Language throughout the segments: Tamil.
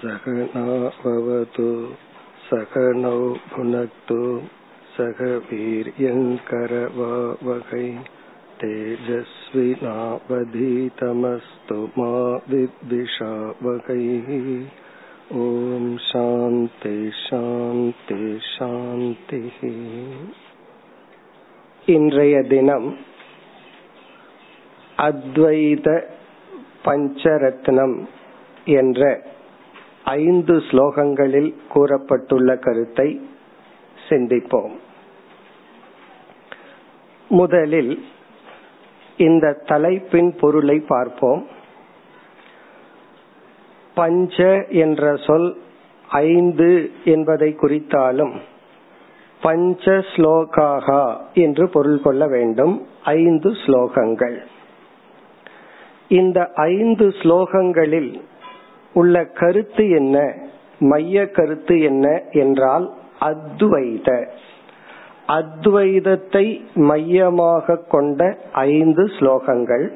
सहनावतु सकनौ भुनक्तु सह वीर्यङ्करवावहै तेजस्विनावधीतमस्तु मा विद्विषावहैः ॐ शान्ति शान्ति शान्तिः இன்றைய தினம் அத்வைத பஞ்சரத்னம் என்ற ஐந்து ஸ்லோகங்களில் கூறப்பட்டுள்ள கருத்தை சிந்திப்போம். முதலில் இந்த தலைப்பின் பொருளை பார்ப்போம். பஞ்ச என்ற சொல் ஐந்து என்பதை குறித்தாலும் பஞ்ச ஸ்லோகாகா என்று பொருள் கொள்ள வேண்டும். ஐந்து ஸ்லோகங்கள். இந்த ஐந்து ஸ்லோகங்களில் உள்ள கருத்து என்ன? மைய கருத்து என்ன என்றால் அத்வைத. அத்வைதத்தை மையமாக கொண்ட ஐந்து ஸ்லோகங்கள்.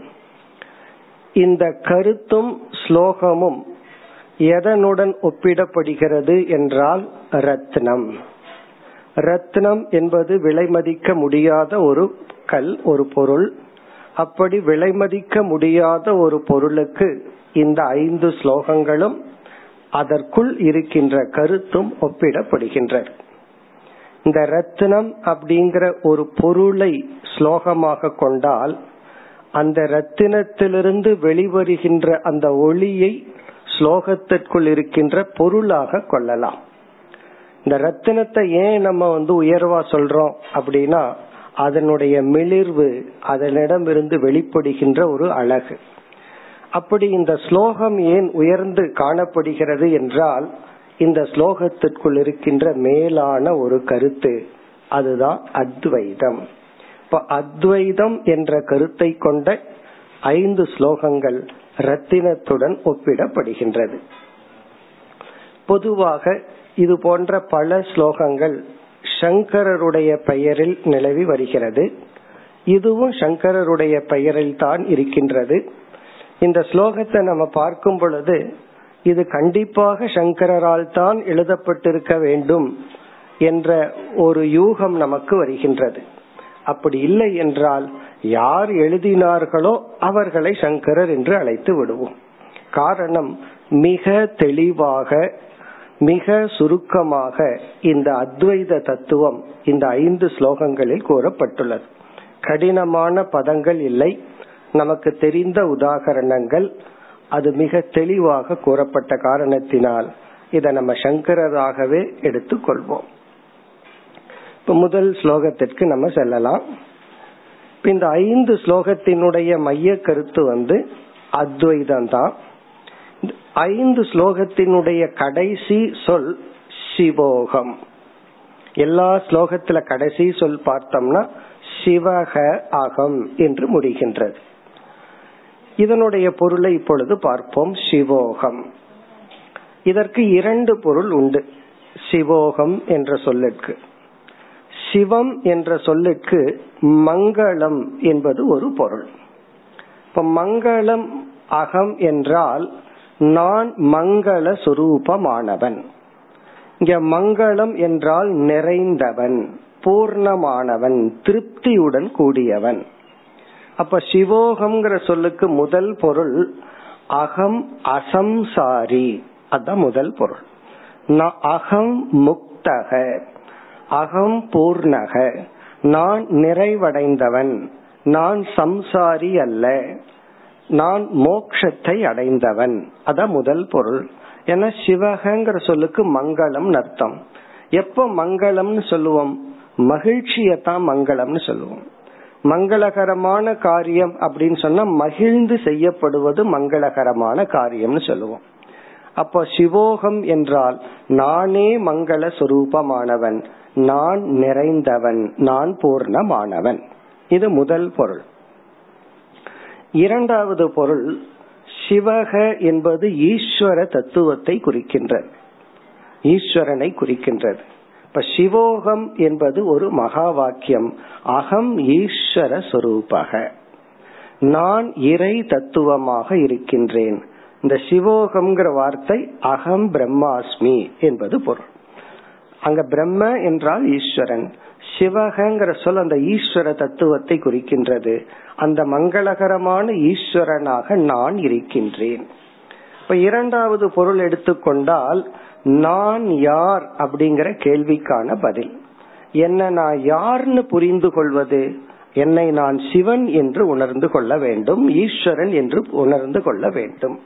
இந்த கருத்தும் ஸ்லோகமும் எதனுடன் ஒப்பிடப்படுகிறது என்றால் ரத்னம். ரத்னம் என்பது விலைமதிக்க முடியாத ஒரு கல் ஒரு பொருள். அப்படி விலைமதிக்க முடியாத ஒரு பொருளுக்கு இந்த ஐந்து ஸ்லோகங்களும் அதற்குள் இருக்கின்ற கருத்தும் ஒப்பிடப்படுகின்ற இந்த ரத்னம் அப்படிங்கிற ஒரு பொருளை ஸ்லோகமாக கொண்டால் அந்த ரத்தினத்திலிருந்து வெளிவருகின்ற அந்த ஒளியை ஸ்லோகத்திற்குள் இருக்கின்ற பொருளாக கொள்ளலாம். இந்த ரத்தினத்தை ஏன் நம்ம வந்து உயர்வா சொல்றோம் அப்படின்னா அதனுடைய மிளிர்வு அதனிடமிருந்து வெளிப்படுகின்ற ஒரு அழகு. அப்படி இந்த ஸ்லோகம் ஏன் உயர்ந்து காணப்படுகிறது என்றால் இந்த ஸ்லோகத்திற்குள் இருக்கின்ற மேலான ஒரு கருத்து அதுதான் அத்வைதம். இப்ப அத்வைதம் என்ற கருத்தை கொண்ட ஐந்து ஸ்லோகங்கள் ரத்தினத்துடன் ஒப்பிடப்படுகின்றது. பொதுவாக இது போன்ற பல ஸ்லோகங்கள் சங்கரருடைய பெயரில் நிலவி வருகிறது. இதுவும் சங்கரருடைய பெயரில் தான் இருக்கின்றது. இந்த ஸ்லோகத்தை நம்ம பார்க்கும் பொழுது இது கண்டிப்பாக சங்கரால் தான் எழுதப்பட்டிருக்க வேண்டும் என்ற ஒரு யூகம் நமக்கு வருகின்றது. அப்படி இல்லை என்றால் யார் எழுதினார்களோ அவர்களை சங்கரர் என்று அழைத்து விடுவோம். காரணம் மிக தெளிவாக மிக சுருக்கமாக இந்த அத்வைத தத்துவம் இந்த ஐந்து ஸ்லோகங்களில் கூறப்பட்டுள்ளது. கடினமான பதங்கள் இல்லை நமக்கு தெரிந்த உதாகரணங்கள் அது மிக தெளிவாக கூறப்பட்ட காரணத்தினால் இதை நம்ம சங்கரராகவே எடுத்துக்கொள்வோம். இப்ப முதல் ஸ்லோகத்திற்கு நம்ம செல்லலாம். இந்த ஐந்து ஸ்லோகத்தினுடைய மைய கருத்து வந்து அத்வைதம் தான் ஐந்து ஸ்லோகத்தினுடைய கடைசி சொல் சிவோகம். எல்லா ஸ்லோகத்துல கடைசி சொல் பார்த்தோம்னா சிவக அகம் என்று முடிகின்றது. இதனுடைய பொருளை இப்பொழுது பார்ப்போம். சிவோகம். இதற்கு இரண்டு பொருள் உண்டு. சிவோகம் என்ற சொல்லுக்கு சிவம் என்ற சொல்லுக்கு மங்களம் என்பது ஒரு பொருள். இப்ப மங்களம் அகம் என்றால் நான் மங்கள சுரூபமானவன். இங்க மங்களம் என்றால் நிறைந்தவன் பூர்ணமானவன் திருப்தியுடன் கூடியவன். அப்ப சிவோகம்ங்கிற சொல்லுக்கு முதல் பொருள் அகம் அசம்சாரி. அதுதான் முதல் பொருள். அகம் முக்தக. அகம் பூர்ணக. நான் நிறைவடைந்தவன். நான் சம்சாரி அல்ல. நான் மோக்ஷத்தை அடைந்தவன். அதான் முதல் பொருள். ஏன்னா சிவகங்கிற சொல்லுக்கு மங்களம் அர்த்தம். எப்ப மங்களம்னு சொல்லுவோம்? மகிழ்ச்சியத்தான் மங்களம்னு சொல்லுவோம். மங்களகரமான காரியம் அப்படின்னு சொன்னா மகிழ்ந்து செய்யப்படுவது மங்களகரமான காரியம்னு சொல்லுவோம். அப்போ சிவோகம் என்றால் நானே மங்கள சுரூபமானவன் நான் நிறைந்தவன் நான் பூர்ணமானவன். இது முதல் பொருள். இரண்டாவது பொருள் சிவக என்பது ஈஸ்வர தத்துவத்தை குறிக்கின்றது. ஈஸ்வரனை குறிக்கின்றது. இப்ப சிவோகம் என்பது ஒரு மகா வாக்கியம். அகம் ஈஸ்வர சொரூபக. நான் இறை தத்துவமாக இருக்கின்றேன். இந்த சிவோகம்ங்கிற வார்த்தை அகம் பிரம்மாஸ்மி என்பது பொருள். அங்க பிரம்ம என்றால் ஈஸ்வரன். சிவகங்கிற சொல் அந்த ஈஸ்வர தத்துவத்தை குறிக்கின்றது. அந்த மங்களகரமான ஈஸ்வரனாக நான் இருக்கின்றேன். இப்ப இரண்டாவது பொருள் எடுத்துக்கொண்டால் நான் யார் அப்படிங்கிற கேள்விக்கான பதில். என்ன நான் யார்னு புரிந்து கொள்வது? என்னை நான் சிவன் என்று உணர்ந்து கொள்ள வேண்டும் ஈஸ்வரன் என்று உணர்ந்து கொள்ள வேண்டும்.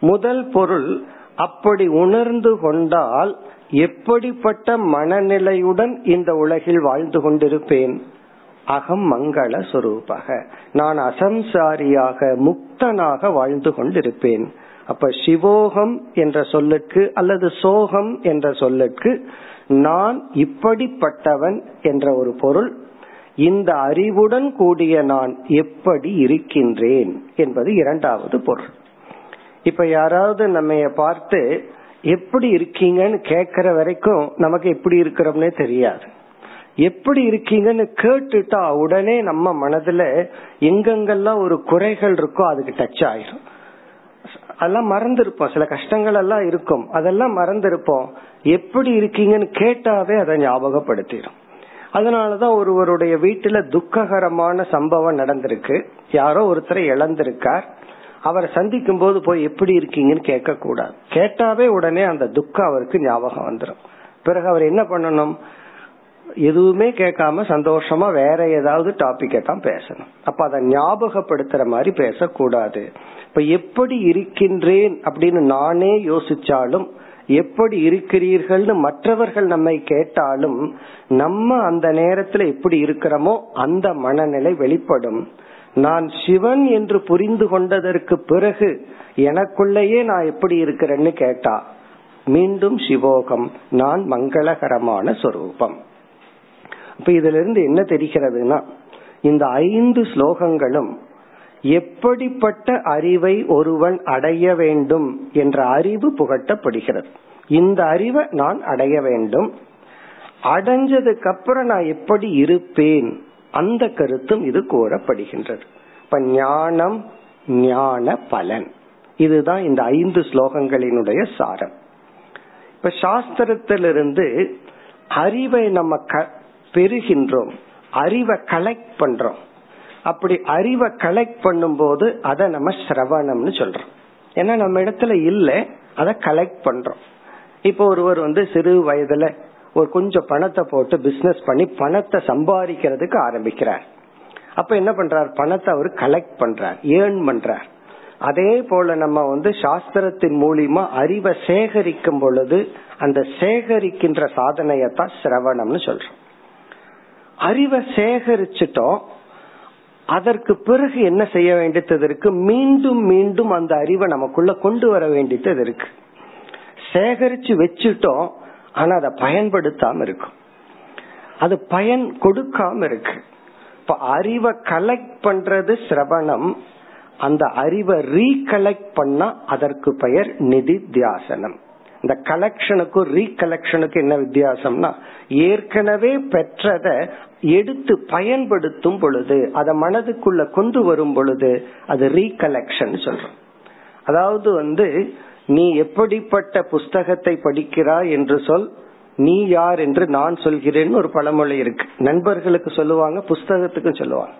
முதல் பொருள் அப்படி உணர்ந்து கொண்டால் எப்படிப்பட்ட மனநிலையுடன் இந்த உலகில் வாழ்ந்து கொண்டிருப்பேன்? அகம் மங்கள சொரூபக. நான் அசம்சாரியாக முக்தனாக வாழ்ந்து கொண்டிருப்பேன். அப்ப சிவோகம் என்ற சொல்லுக்கு அல்லது சோகம் என்ற சொல்லுக்கு நான் இப்படிப்பட்டவன் என்ற ஒரு பொருள். இந்த அறிவுடன் கூடிய நான் எப்படி இருக்கின்றேன் என்பது இரண்டாவது பொருள். இப்ப யாராவது நம்ம பார்த்து எப்படி இருக்கீங்கன்னு கேக்குற வரைக்கும் நமக்கு எப்படி இருக்கிறோம்னே தெரியாது. எப்படி இருக்கீங்கன்னு கேட்டுட்டா உடனே நம்ம மனதுல எங்கெங்கெல்லாம் ஒரு குறைகள் இருக்கோ அதுக்கு டச் ஆயிரும். அதெல்லாம் மறந்துருப்போம். சில கஷ்டங்கள் எல்லாம் இருக்கும். அதெல்லாம் மறந்துருப்போம். எப்படி இருக்கீங்கன்னு கேட்டாவே அதை ஞாபகப்படுத்திடும். அதனாலதான் ஒருவருடைய வீட்டுல துக்ககரமான சம்பவம் நடந்திருக்கு. யாரோ ஒருத்தரை இழந்திருக்கார். அவரை சந்திக்கும் போது போய் எப்படி இருக்கீங்கன்னு கேட்க கூடாது கேட்டாவே உடனே அந்த துக்கம் அவருக்கு ஞாபகம் வந்துடும் பிறகு அவர் என்ன பண்ணணும்? எதுவுமே கேட்காம சந்தோஷமா வேற ஏதாவது டாபிக்கை தான் பேசணும். அப்ப அதை ஞாபகப்படுத்துற மாதிரி பேசக்கூடாது. இப்ப எப்படி இருக்கின்றேன் அப்படின்னு நானே யோசிச்சாலும் எப்படி இருக்கிறீர்கள்னு மற்றவர்கள் நம்மை கேட்டாலும் நம்ம அந்த நேரத்துல எப்படி இருக்கிறோமோ அந்த மனநிலை வெளிப்படும். நான் சிவன் என்று புரிந்து கொண்டதற்கு பிறகு எனக்குள்ளேயே நான் எப்படி இருக்கிறேன்னு கேட்டா மீண்டும் சிவோகம் நான் மங்களகரமான சொரூபம். இப்ப இதுல இருந்து என்ன தெரிகிறதுனா இந்த ஐந்து ஸ்லோகங்களும் எப்படிப்பட்ட அறிவை ஒருவன் அடைய வேண்டும் என்ற அறிவு புகட்டப்படுகிறது. இந்த அறிவை நான் அடைய வேண்டும். அடைஞ்சதுக்கு அப்புறம் நான் எப்படி இருப்பேன்? அந்த கருத்தும் இது கூறப்படுகின்றது. இப்ப ஞானம் ஞான பலன். இதுதான் இந்த ஐந்து ஸ்லோகங்களினுடைய சாரம். இப்ப சாஸ்திரத்திலிருந்து அறிவை நம்ம பெறுகின்றோம். அறிவை கலெக்ட் பண்றோம். அப்படி அறிவை கலெக்ட் பண்ணும்போது அதை நம்ம சிரவணம்னு சொல்றோம். ஏன்னா நம்ம இடத்துல இல்லை அதை கலெக்ட் பண்றோம். இப்போ ஒருவர் வந்து சிறு வயதுல ஒரு கொஞ்சம் பணத்தை போட்டு பிசினஸ் பண்ணி பணத்தை சம்பாதிக்கிறதுக்கு ஆரம்பிக்கிறார். அப்ப என்ன பண்றார்? பணத்தை அவர் கலெக்ட் பண்றார் ஏர்ன் பண்றார். அதே போல நம்ம வந்து சாஸ்திரத்தின் மூலியமா அறிவை சேகரிக்கும் பொழுது அந்த சேகரிக்கின்ற சாதனையத்தான் சிரவணம்னு சொல்றோம். அறிவை சேகரிச்சிட்டோம் அதற்கு பிறகு என்ன செய்ய வேண்டியது இருக்கு? மீண்டும் மீண்டும் அந்த அறிவை நமக்குள்ள கொண்டு வர வேண்டியது இருக்கு. சேகரிச்சு வச்சுட்டோம் ஆனா அதை பயன்படுத்தாம இருக்கும். அது பயன் கொடுக்காம இருக்கு. இப்ப அறிவை கலெக்ட் பண்றது சிரவணம். அந்த அறிவை ரீகலெக்ட் பண்ணா அதற்கு பெயர் நிதித்தியாசனம் இந்த கலெக்ஷனுக்கும் ரீகலெக்ஷனுக்கும் என்ன வித்தியாசம்னா ஏற்கனவே பெற்றத எடுத்து பயன்படுத்தும் பொழுது அதை மனதுக்குள்ள கொண்டு வரும் பொழுது அது ரீகலெக்ஷன் சொல்றோம். அதாவது வந்து நீ எப்படிப்பட்ட புஸ்தகத்தை படிக்கிறாய் என்று சொல் நீ யார் என்று நான் சொல்கிறேன்னு ஒரு பழமொழி இருக்கு. நண்பர்களுக்கு சொல்லுவாங்க புஸ்தகத்துக்கும் சொல்லுவாங்க.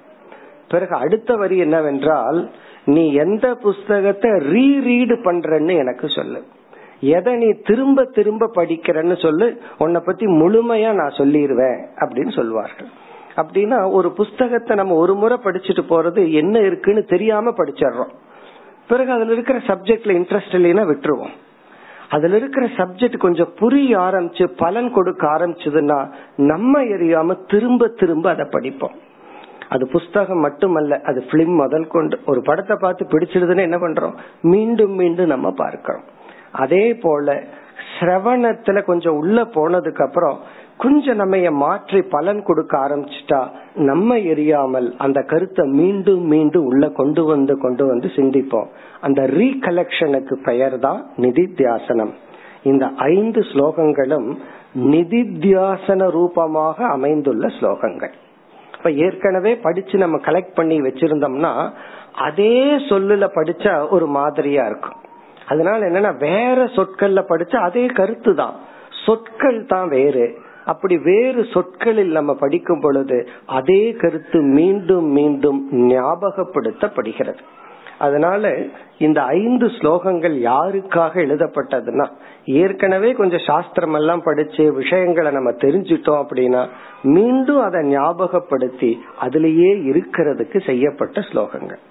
பிறகு அடுத்த வரி என்னவென்றால் நீ எந்த புஸ்தகத்தை ரீரீடு பண்றன்னு எனக்கு சொல்லு. எதை நீ திரும்ப திரும்ப படிக்கிறன்னு சொல்லு உன்னை பத்தி முழுமையா நான் சொல்லிடுவேன் அப்படின்னு சொல்லுவார்கள் அப்படின்னா ஒரு புஸ்தகத்தை நம்ம ஒரு முறை படிச்சுட்டு போறது என்ன இருக்குன்னு தெரியாம படிச்சிடுறோம். பிறகு அதுல இருக்கிற சப்ஜெக்ட்ல இன்ட்ரெஸ்ட் இல்லைன்னா விட்டுருவோம். அதுல இருக்கிற சப்ஜெக்ட் கொஞ்சம் புரிய ஆரம்பிச்சு பலன் கொடுக்க ஆரம்பிச்சதுன்னா நம்ம எரியாம திரும்ப திரும்ப அதை படிப்போம். அது புஸ்தகம் மட்டுமல்ல அது பிலிம் முதல் கொண்டு ஒரு படத்தை பார்த்து பிடிச்சிருதுன்னு என்ன பண்றோம்? மீண்டும் மீண்டும் நம்ம பார்க்கிறோம். அதே போல சிரவணத்துல கொஞ்சம் உள்ள போனதுக்கு அப்புறம் கொஞ்சம் நம்ம மாற்றி பலன் கொடுக்க ஆரம்பிச்சிட்டா நம்ம எரியாமல் அந்த கருத்தை மீண்டும் மீண்டும் உள்ள கொண்டு வந்து கொண்டு வந்து சிந்திப்போம். அந்த ரீகலெக்ஷனுக்கு பெயர் தான் நிதித்தியாசனம். இந்த ஐந்து ஸ்லோகங்களும் நிதித்தியாசன ரூபமாக அமைந்துள்ள ஸ்லோகங்கள். இப்ப ஏற்கனவே படிச்சு நம்ம கலெக்ட் பண்ணி வச்சிருந்தோம்னா அதே சொல்லுல படிச்சா ஒரு மாதிரியா இருக்கும். அதனால என்னன்னா வேற சொற்கள்ல படிச்சு அதே கருத்து தான் சொற்கள் தான் வேறு. அப்படி வேறு சொற்களில் நம்ம படிக்கும் பொழுது அதே கருத்து மீண்டும் மீண்டும் ஞாபகப்படுத்தப்படுகிறது. அதனால இந்த ஐந்து ஸ்லோகங்கள் யாருக்காக எழுதப்பட்டதுன்னா ஏற்கனவே கொஞ்சம் சாஸ்திரம் எல்லாம் படிச்சு விஷயங்களை நம்ம தெரிஞ்சிட்டோம் அப்படின்னா மீண்டும் அதை ஞாபகப்படுத்தி அதுலேயே இருக்கிறதுக்கு செய்யப்பட்ட ஸ்லோகங்கள்.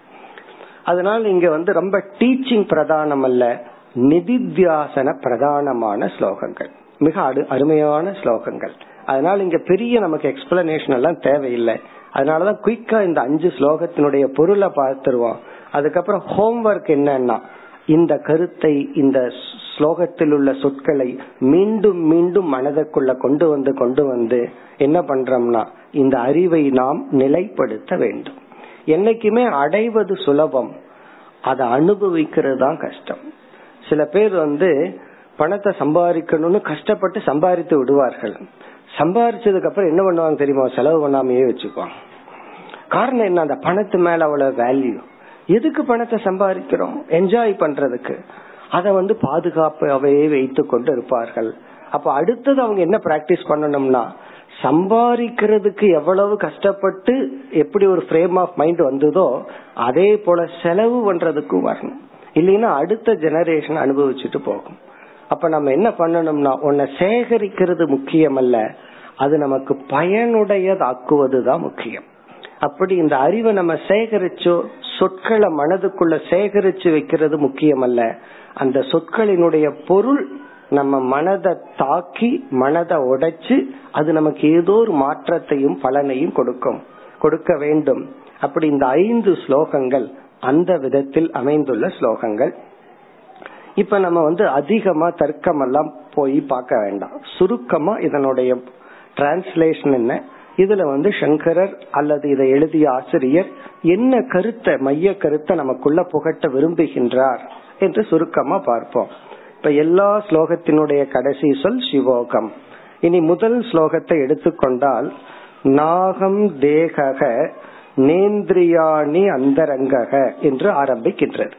அதனால இங்க வந்து ரொம்ப டீச்சிங் பிரதானம் அல்ல நிதித்தியாசன பிரதானமான ஸ்லோகங்கள். மிக அரு அருமையான ஸ்லோகங்கள். அதனால இங்க பெரிய நமக்கு எக்ஸ்பிளனேஷன் எல்லாம் தேவையில்லை. அதனாலதான் குயிக்கா இந்த அஞ்சு ஸ்லோகத்தினுடைய பொருளை பார்த்துருவோம். அதுக்கப்புறம் ஹோம்ஒர்க் என்னன்னா இந்த கருத்தை இந்த ஸ்லோகத்தில் உள்ள சொற்களை மீண்டும் மீண்டும் மனதுக்குள்ள கொண்டு வந்து கொண்டு வந்து என்ன பண்றோம்னா இந்த அறிவை நாம் நிலைப்படுத்த வேண்டும். என்னைக்குமே அடைவது சுலபம். அதை அனுபவிக்கிறது தான் கஷ்டம். சில பேர் வந்து பணத்தை சம்பாதிக்கணும்னு கஷ்டப்பட்டு சம்பாதித்து விடுவார்கள். சம்பாதிச்சதுக்கு அப்புறம் என்ன பண்ணுவாங்க தெரியுமா? செலவு பண்ணாமையே வச்சுக்குவாங்க. காரணம் என்ன? அந்த பணத்து மேல அவ்வளவு வேல்யூ எதுக்கு பணத்தை சம்பாதிக்கிறோம்? என்ஜாய் பண்றதுக்கு. அதை வந்து பாதுகாப்பாகவே வைத்து கொண்டு இருப்பார்கள். அப்ப அடுத்தது அவங்க என்ன பிராக்டிஸ் பண்ணணும்னா சம்பாதிக்கிறதுக்கு எவ்வளவு கஷ்டப்பட்டு எப்படி ஒரு ஃப்ரேம் ஆஃப் மைண்ட் வந்ததோ அதே போல செலவு பண்றதுக்கும் வரணும். இல்லைன்னா அடுத்த ஜெனரேஷன் அனுபவிச்சுட்டு போகும். அப்ப நம்ம என்ன பண்ணணும்னா உன்னை சேகரிக்கிறது முக்கியம் அல்ல அது நமக்கு பயனுடையதாக்குவது தான் முக்கியம். அப்படி இந்த அறிவை நம்ம சேகரிச்சோ சொற்களை மனதுக்குள்ள சேகரிச்சு வைக்கிறது முக்கியம் அல்ல அந்த சொற்களினுடைய பொருள் நம்ம மனதை தாக்கி மனதை உடைச்சு அது நமக்கு ஏதோ ஒரு மாற்றத்தையும் பலனையும் கொடுக்கும். கொடுக்க வேண்டும். அப்படி இந்த ஐந்து ஸ்லோகங்கள் அந்த விதத்தில் அமைந்துள்ள ஸ்லோகங்கள். இப்ப நம்ம வந்து அதிகமா தர்க்கம் எல்லாம் போய் பார்க்க வேண்டாம். சுருக்கமா இதனுடைய டிரான்ஸ்லேஷன் என்ன? இதுல வந்து சங்கரர் அல்லது இதை எழுதிய ஆசிரியர் என்ன கருத்தை மைய கருத்தை நமக்குள்ள புகட்ட விரும்புகின்றார் என்று சுருக்கமா பார்ப்போம். இப்ப எல்லா ஸ்லோகத்தினுடைய கடைசி சொல் சிவோகம். இனி முதல் ஸ்லோகத்தை எடுத்துக்கொண்டால் நாகம் தேகக நேந்திரியாணி அந்தரங்கக என்று ஆரம்பிக்கின்றது.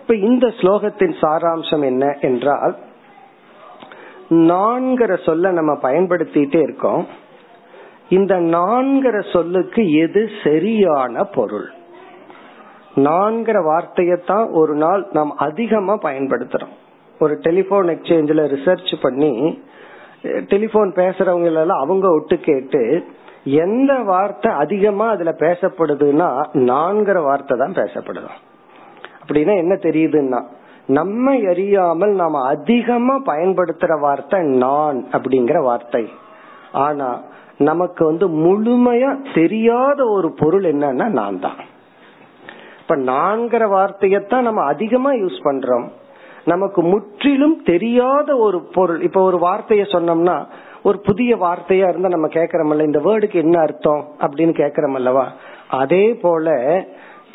இப்ப இந்த ஸ்லோகத்தின் சாராம்சம் என்ன என்றால் நான்கிற சொல்ல நம்ம பயன்படுத்திட்டே இருக்கோம். இந்த நான்கிற சொல்லுக்கு எது சரியான பொருள்? நான்கிற வார்த்தையத்தான் ஒரு நாள் நாம் அதிகமா பயன்படுத்துறோம். ஒரு டெலிபோன் எக்ஸ்சேஞ்சில் ரிசர்ச் பண்ணி டெலிபோன் பேசுறவங்க எல்லாம் அவங்க விட்டு கேட்டு எந்த வார்த்தை அதிகமா அதுல பேசப்படுதுன்னா நான்கிற வார்த்தை தான் பேசப்படுது. அப்படின்னா என்ன தெரியுதுன்னா நம்ம அறியாமல் நாம அதிகமா பயன்படுத்துற வார்த்தை நான் அப்படிங்கிற வார்த்தை. ஆனா நமக்கு வந்து முழுமையா தெரியாத ஒரு பொருள் என்னன்னா நான் தான். இப்ப நான்கிற வார்த்தையத்தான் நம்ம அதிகமா யூஸ் பண்றோம். நமக்கு முற்றிலும் தெரியாத ஒரு பொருள். இப்ப ஒரு வார்த்தைய சொன்னோம்னா ஒரு புதிய வார்த்தையா இருந்தா நம்ம கேக்குறோம்ல இந்த வேர்டுக்கு என்ன அர்த்தம் அப்படின்னு கேக்குறோம் அல்லவா அதே போல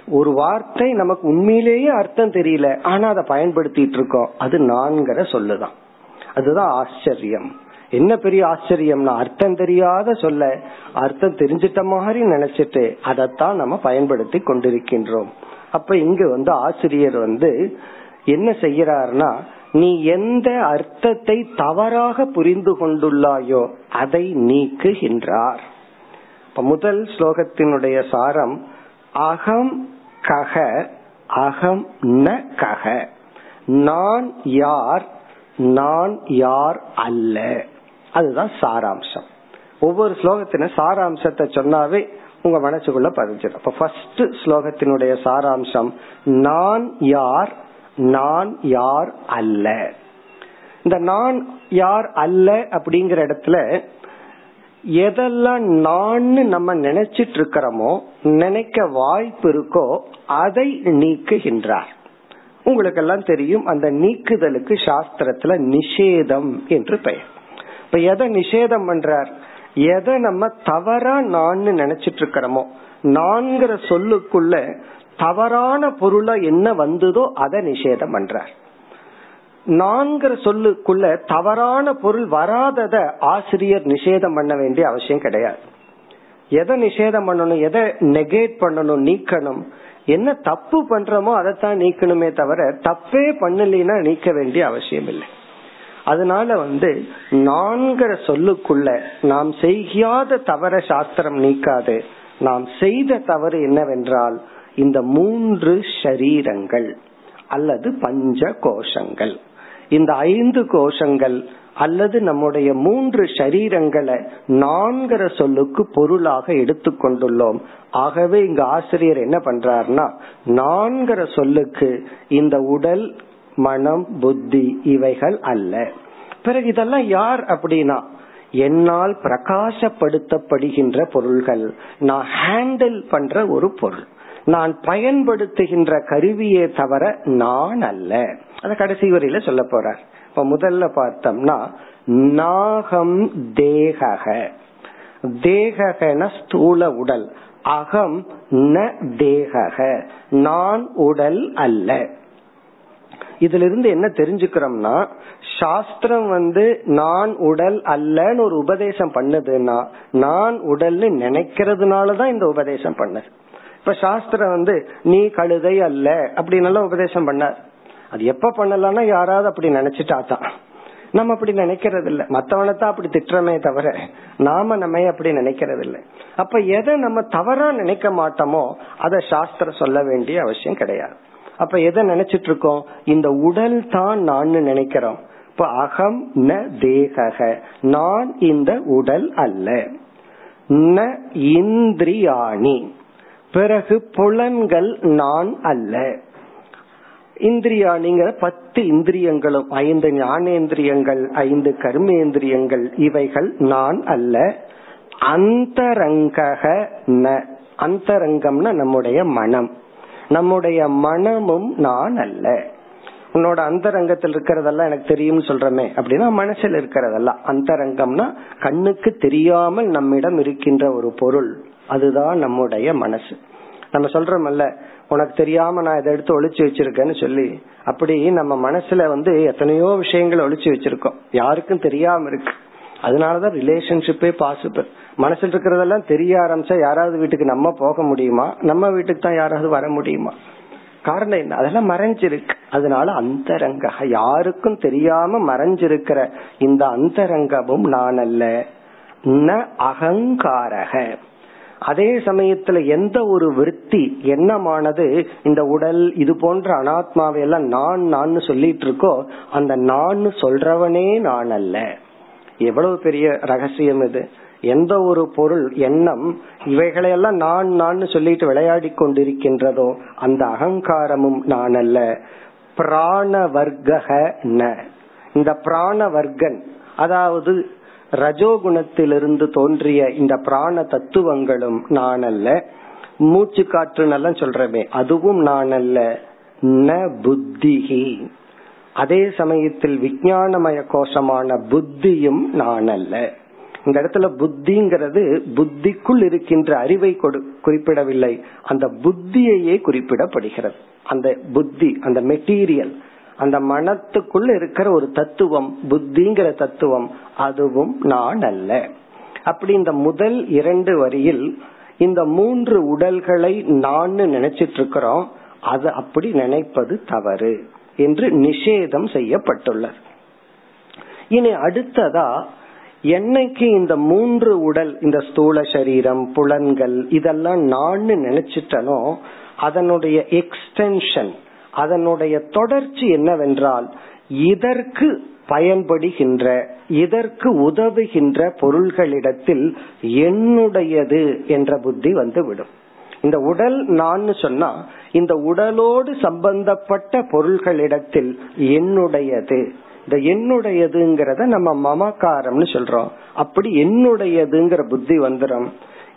ஒரு வார்த்தை நமக்கு உண்மையிலேயே அர்த்தம் தெரியல. ஆனா அதை பயன்படுத்திட்டு இருக்கோம். அது நான்கிற சொல்லுதான். அதுதான் ஆச்சரியம். என்ன பெரிய ஆச்சரியம்னா அர்த்தம் தெரியாத சொல்ல அர்த்தம் தெரிஞ்சிட்ட மாதிரி நினைச்சிட்டு அதைத்தான் நம்ம பயன்படுத்தி கொண்டிருக்கின்றோம். அப்ப இங்க வந்து ஆசிரியர் வந்து என்ன செய்யறாருன்னா நீ எந்த அர்த்தத்தை தவறாக புரிந்து கொண்டுள்ளாயோ அதை நீக்குகின்றார். இப்ப முதல் ஸ்லோகத்தினுடைய சாரம் அகம் கக அகம் ந கக. நான் யார் நான் யார் அல்ல. அதுதான் சாராம்சம். ஒவ்வொரு ஸ்லோகத்தின சாராம்சத்தை சொன்னாவே உங்க மனசுக்குள்ள பதிஞ்சிடும் அப்ப ஃபர்ஸ்ட் ஸ்லோகத்தினுடைய சாராம்சம் நான் யார் நான் யார் அல்ல. இந்த நான் யார் அல்ல அப்படிங்கிற இடத்துல எதெல்லாம் நான் நம்ம நினைச்சிட்டு இருக்கிறோமோ நினைக்க வாய்ப்பு இருக்கோ அதை நீக்குகின்றார். உங்களுக்கு எல்லாம் தெரியும் அந்த நீக்குதலுக்கு சாஸ்திரத்துல நிஷேதம் என்று பெயர். இப்ப எதை நிஷேதம் பண்றார்? எதை நம்ம தவறா நான் நினைச்சிட்டு இருக்கிறோமோ நான்கிற சொல்லுக்குள்ள தவறான பொருளா என்ன வந்ததோ அதை நிஷேதம் பண்றார். நான்கிற சொல்லுக்குள்ள தவறான பொருள் வராதத ஆசிரியர் நிஷேதம் பண்ண வேண்டிய அவசியம் கிடையாது. எதை நிஷேதம் பண்ணணும் எதை நெகேட் பண்ணணும் நீக்கணும் என்ன தப்பு பண்றோமோ அதைத்தான் நீக்கணுமே தவிர தப்பே பண்ணலைன்னா நீக்க வேண்டிய அவசியம் இல்லை. அதனால வந்து நான்கிற சொல்லுக்குள்ள நாம் செய்யாத தவற சாஸ்திரம் நீக்காது நாம் செய்த தவறு என்னவென்றால் இந்த மூன்று ஷரீரங்கள் அல்லது பஞ்ச கோஷங்கள் இந்த ஐந்து கோஷங்கள் அல்லது நம்முடைய மூன்று ஷரீரங்களை நான்கிற சொல்லுக்கு பொருளாக எடுத்துக்கொண்டுள்ளோம் ஆகவே இங்க ஆசிரியர் என்ன பண்றாருன்னா நான்கிற சொல்லுக்கு இந்த உடல் மனம் புத்தி இவைகள் அல்ல. பிறகு இதெல்லாம் யார் அப்படின்னா என்னால் பிரகாசப்படுத்தப்படுகின்ற பொருள்கள். நான் ஹேண்டில் பண்ற ஒரு பொருள். நான் பயன்படுத்துகின்ற கருவியே தவிர நான் அல்ல. அத கடைசி வரையில சொல்ல போறார். இப்ப முதல்ல பார்த்தோம்னா நாகம் தேகக. தேகன ஸ்தூல உடல். அகம் ந தேகக. நான் உடல் அல்ல. இதுல இருந்து என்ன தெரிஞ்சுக்கிறோம்னா சாஸ்திரம் வந்து நான் உடல் அல்லன்னு ஒரு உபதேசம் பண்ணுதுன்னா நான் உடல்னு நினைக்கிறதுனாலதான் இந்த உபதேசம் பண்ணது. இப்ப சாஸ்திரம் வந்து நீ கழுதை அல்ல அப்படின்னு உபதேசம் பண்ணார். அது எப்ப பண்ணலாம்னா யாராவது அப்படி நினைச்சிட்டா தான். நம்ம அப்படி நினைக்கிறது இல்ல மத்தவனை தான் அப்படி திட்டுறமே தவிர நாம நம்ம அப்படி நினைக்கிறது இல்ல அப்ப எதை நம்ம தவறா நினைக்க மாட்டோமோ அத சாஸ்திரம் சொல்ல வேண்டிய அவசியம் கிடையாது. அப்ப எதை நினைச்சிட்டு இருக்கோம் இந்த உடல் தான் நான் நினைக்கிறோம். இப்ப அகம் ந தேகக நான் இந்த உடல் அல்ல. ந இந்திரியாணி. பிறகு புலன்கள் நான் அல்ல. இந்திரியா நீங்க பத்து இந்திரியங்களும் ஐந்து ஞானேந்திரியங்கள் ஐந்து கர்மேந்திரியங்கள் இவைகள் நான் அல்ல. அந்தரங்கக ந. அந்தரங்கம்னா நம்முடைய மனம். நம்முடைய மனமும் நான் அல்ல. உன்னோட அந்தரங்கத்தில் இருக்கிறதெல்லாம் எனக்கு தெரியும் சொல்றமே. அப்படின்னா மனசில் இருக்கிறதெல்லாம். அந்தரங்கம்னா கண்ணுக்கு தெரியாமல் நம்மிடம் இருக்கின்ற ஒரு பொருள். அதுதான் நம்முடைய மனசு. நம்ம சொல்றோம்ல உனக்கு தெரியாம நான் இதை எடுத்து ஒழிச்சு வச்சிருக்கேன்னு சொல்லி அப்படி நம்ம மனசுல வந்து எத்தனையோ விஷயங்கள் ஒழிச்சு வச்சிருக்கோம். யாருக்கும் தெரியாம இருக்கு. அதனாலதான் ரிலேஷன்ஷிப்பே பாசிபிள் மனசுல இருக்கிறதெல்லாம் தெரிய ஆரம்பிச்சா யாராவது வீட்டுக்கு நம்ம போக முடியுமா? நம்ம வீட்டுக்கு தான் யாராவது வர முடியுமா? காரணம் என்ன? அதெல்லாம் மறைஞ்சிருக்கு. அதனால அந்தரங்க யாருக்கும் தெரியாம மறைஞ்சிருக்கிற இந்த அந்தரங்கமும் நான் அல்ல ந அகங்காரக. அதே சமயத்துல எந்த ஒரு விற்பி எண்ணமானது இந்த உடல் இது போன்ற அனாத்மாவை எல்லாம் நான் நான் சொல்லிட்டு இருக்கோ அந்த நான் சொல்றவனே நான் அல்ல. எவ்வளவு பெரிய ரகசியம் இது. எந்த ஒரு பொருள் எண்ணம் இவைகளையெல்லாம் நான் நான் சொல்லிட்டு விளையாடி கொண்டிருக்கின்றதோ அந்த அகங்காரமும் நான் அல்ல. பிராண வர்க்க ந. இந்த பிராண வர்க்கன் அதாவது ரஜோகுணத்திலிருந்து தோன்றிய இந்த பிராண தத்துவங்களும் நான் அல்ல மூச்சு காற்றுன்னெல்லாம் சொல்றமே அதுவும் நான் அல்ல ந புத்திகி அதே சமயத்தில் விஞ்ஞானமய கோஷமான புத்தியும் நான் அல்ல இந்த இடத்துல புத்திங்கிறது புத்திக்குள் இருக்கின்ற அறிவை குறிப்பிடவில்லை. அந்த புத்தியையே குறிப்பிடப்படுகிறது. அந்த புத்தி அந்த மெட்டீரியல் அந்த மனத்துக்குள்ள இருக்கிற ஒரு தத்துவம் புத்திங்கிற தத்துவம் அதுவும் நான் அல்ல. அப்படி இந்த முதல் இரண்டு வரியில் இந்த மூன்று உடல்களை நான் நினைச்சிட்டு இருக்கிறோம் அது அப்படி நினைப்பது தவறு என்று நிஷேதம் செய்யப்பட்டுள்ளது. இனி அடுத்ததா என்னைக்கு இந்த மூன்று உடல் இந்த ஸ்தூல சரீரம் புலன்கள் இதெல்லாம் நான் நினைச்சிட்டனோ அதனுடைய எக்ஸ்டென்ஷன் அதனுடைய தொடர்ச்சி என்னவென்றால் இதற்கு பயன்படுகின்ற இதற்கு உதவுகின்ற பொருள்களிடத்தில் என்னுடையது என்ற புத்தி வந்து விடும் இந்த உடல் நான் சொன்னா இந்த உடலோடு சம்பந்தப்பட்ட பொருள்களிடத்தில் என்னுடையது. இந்த என்னுடையதுங்கிறத நம்ம மமக்காரம்னு சொல்றோம். அப்படி என்னுடையதுங்கிற புத்தி வந்துடும்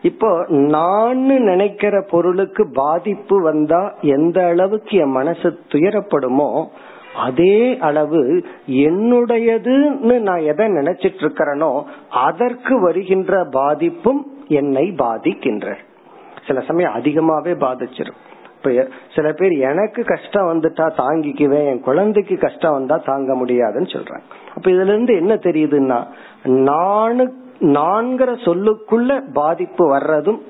இப்போ நான் நினைக்கிற பொருளுக்கு பாதிப்பு வந்தா எந்த அளவுக்கு என் மனசு துயரப்படுமோ அதே அளவு என்னுடையதுன்னு நான் எதை நினைச்சிட்டு இருக்கிறேனோ அதற்கு வருகின்ற பாதிப்பும் என்னை பாதிக்கின்ற சில சமயம் அதிகமாவே பாதிச்சிரும். இப்ப சில பேர் எனக்கு கஷ்டம் வந்துட்டா தாங்கிக்குவேன் என் குழந்தைக்கு கஷ்டம் வந்தா தாங்க முடியாதுன்னு சொல்றாங்க. அப்ப இதுல இருந்து என்ன தெரியுதுன்னா நானு நான்கிற சொல்லுக்குள்ள பாதிப்பு வர்றதும்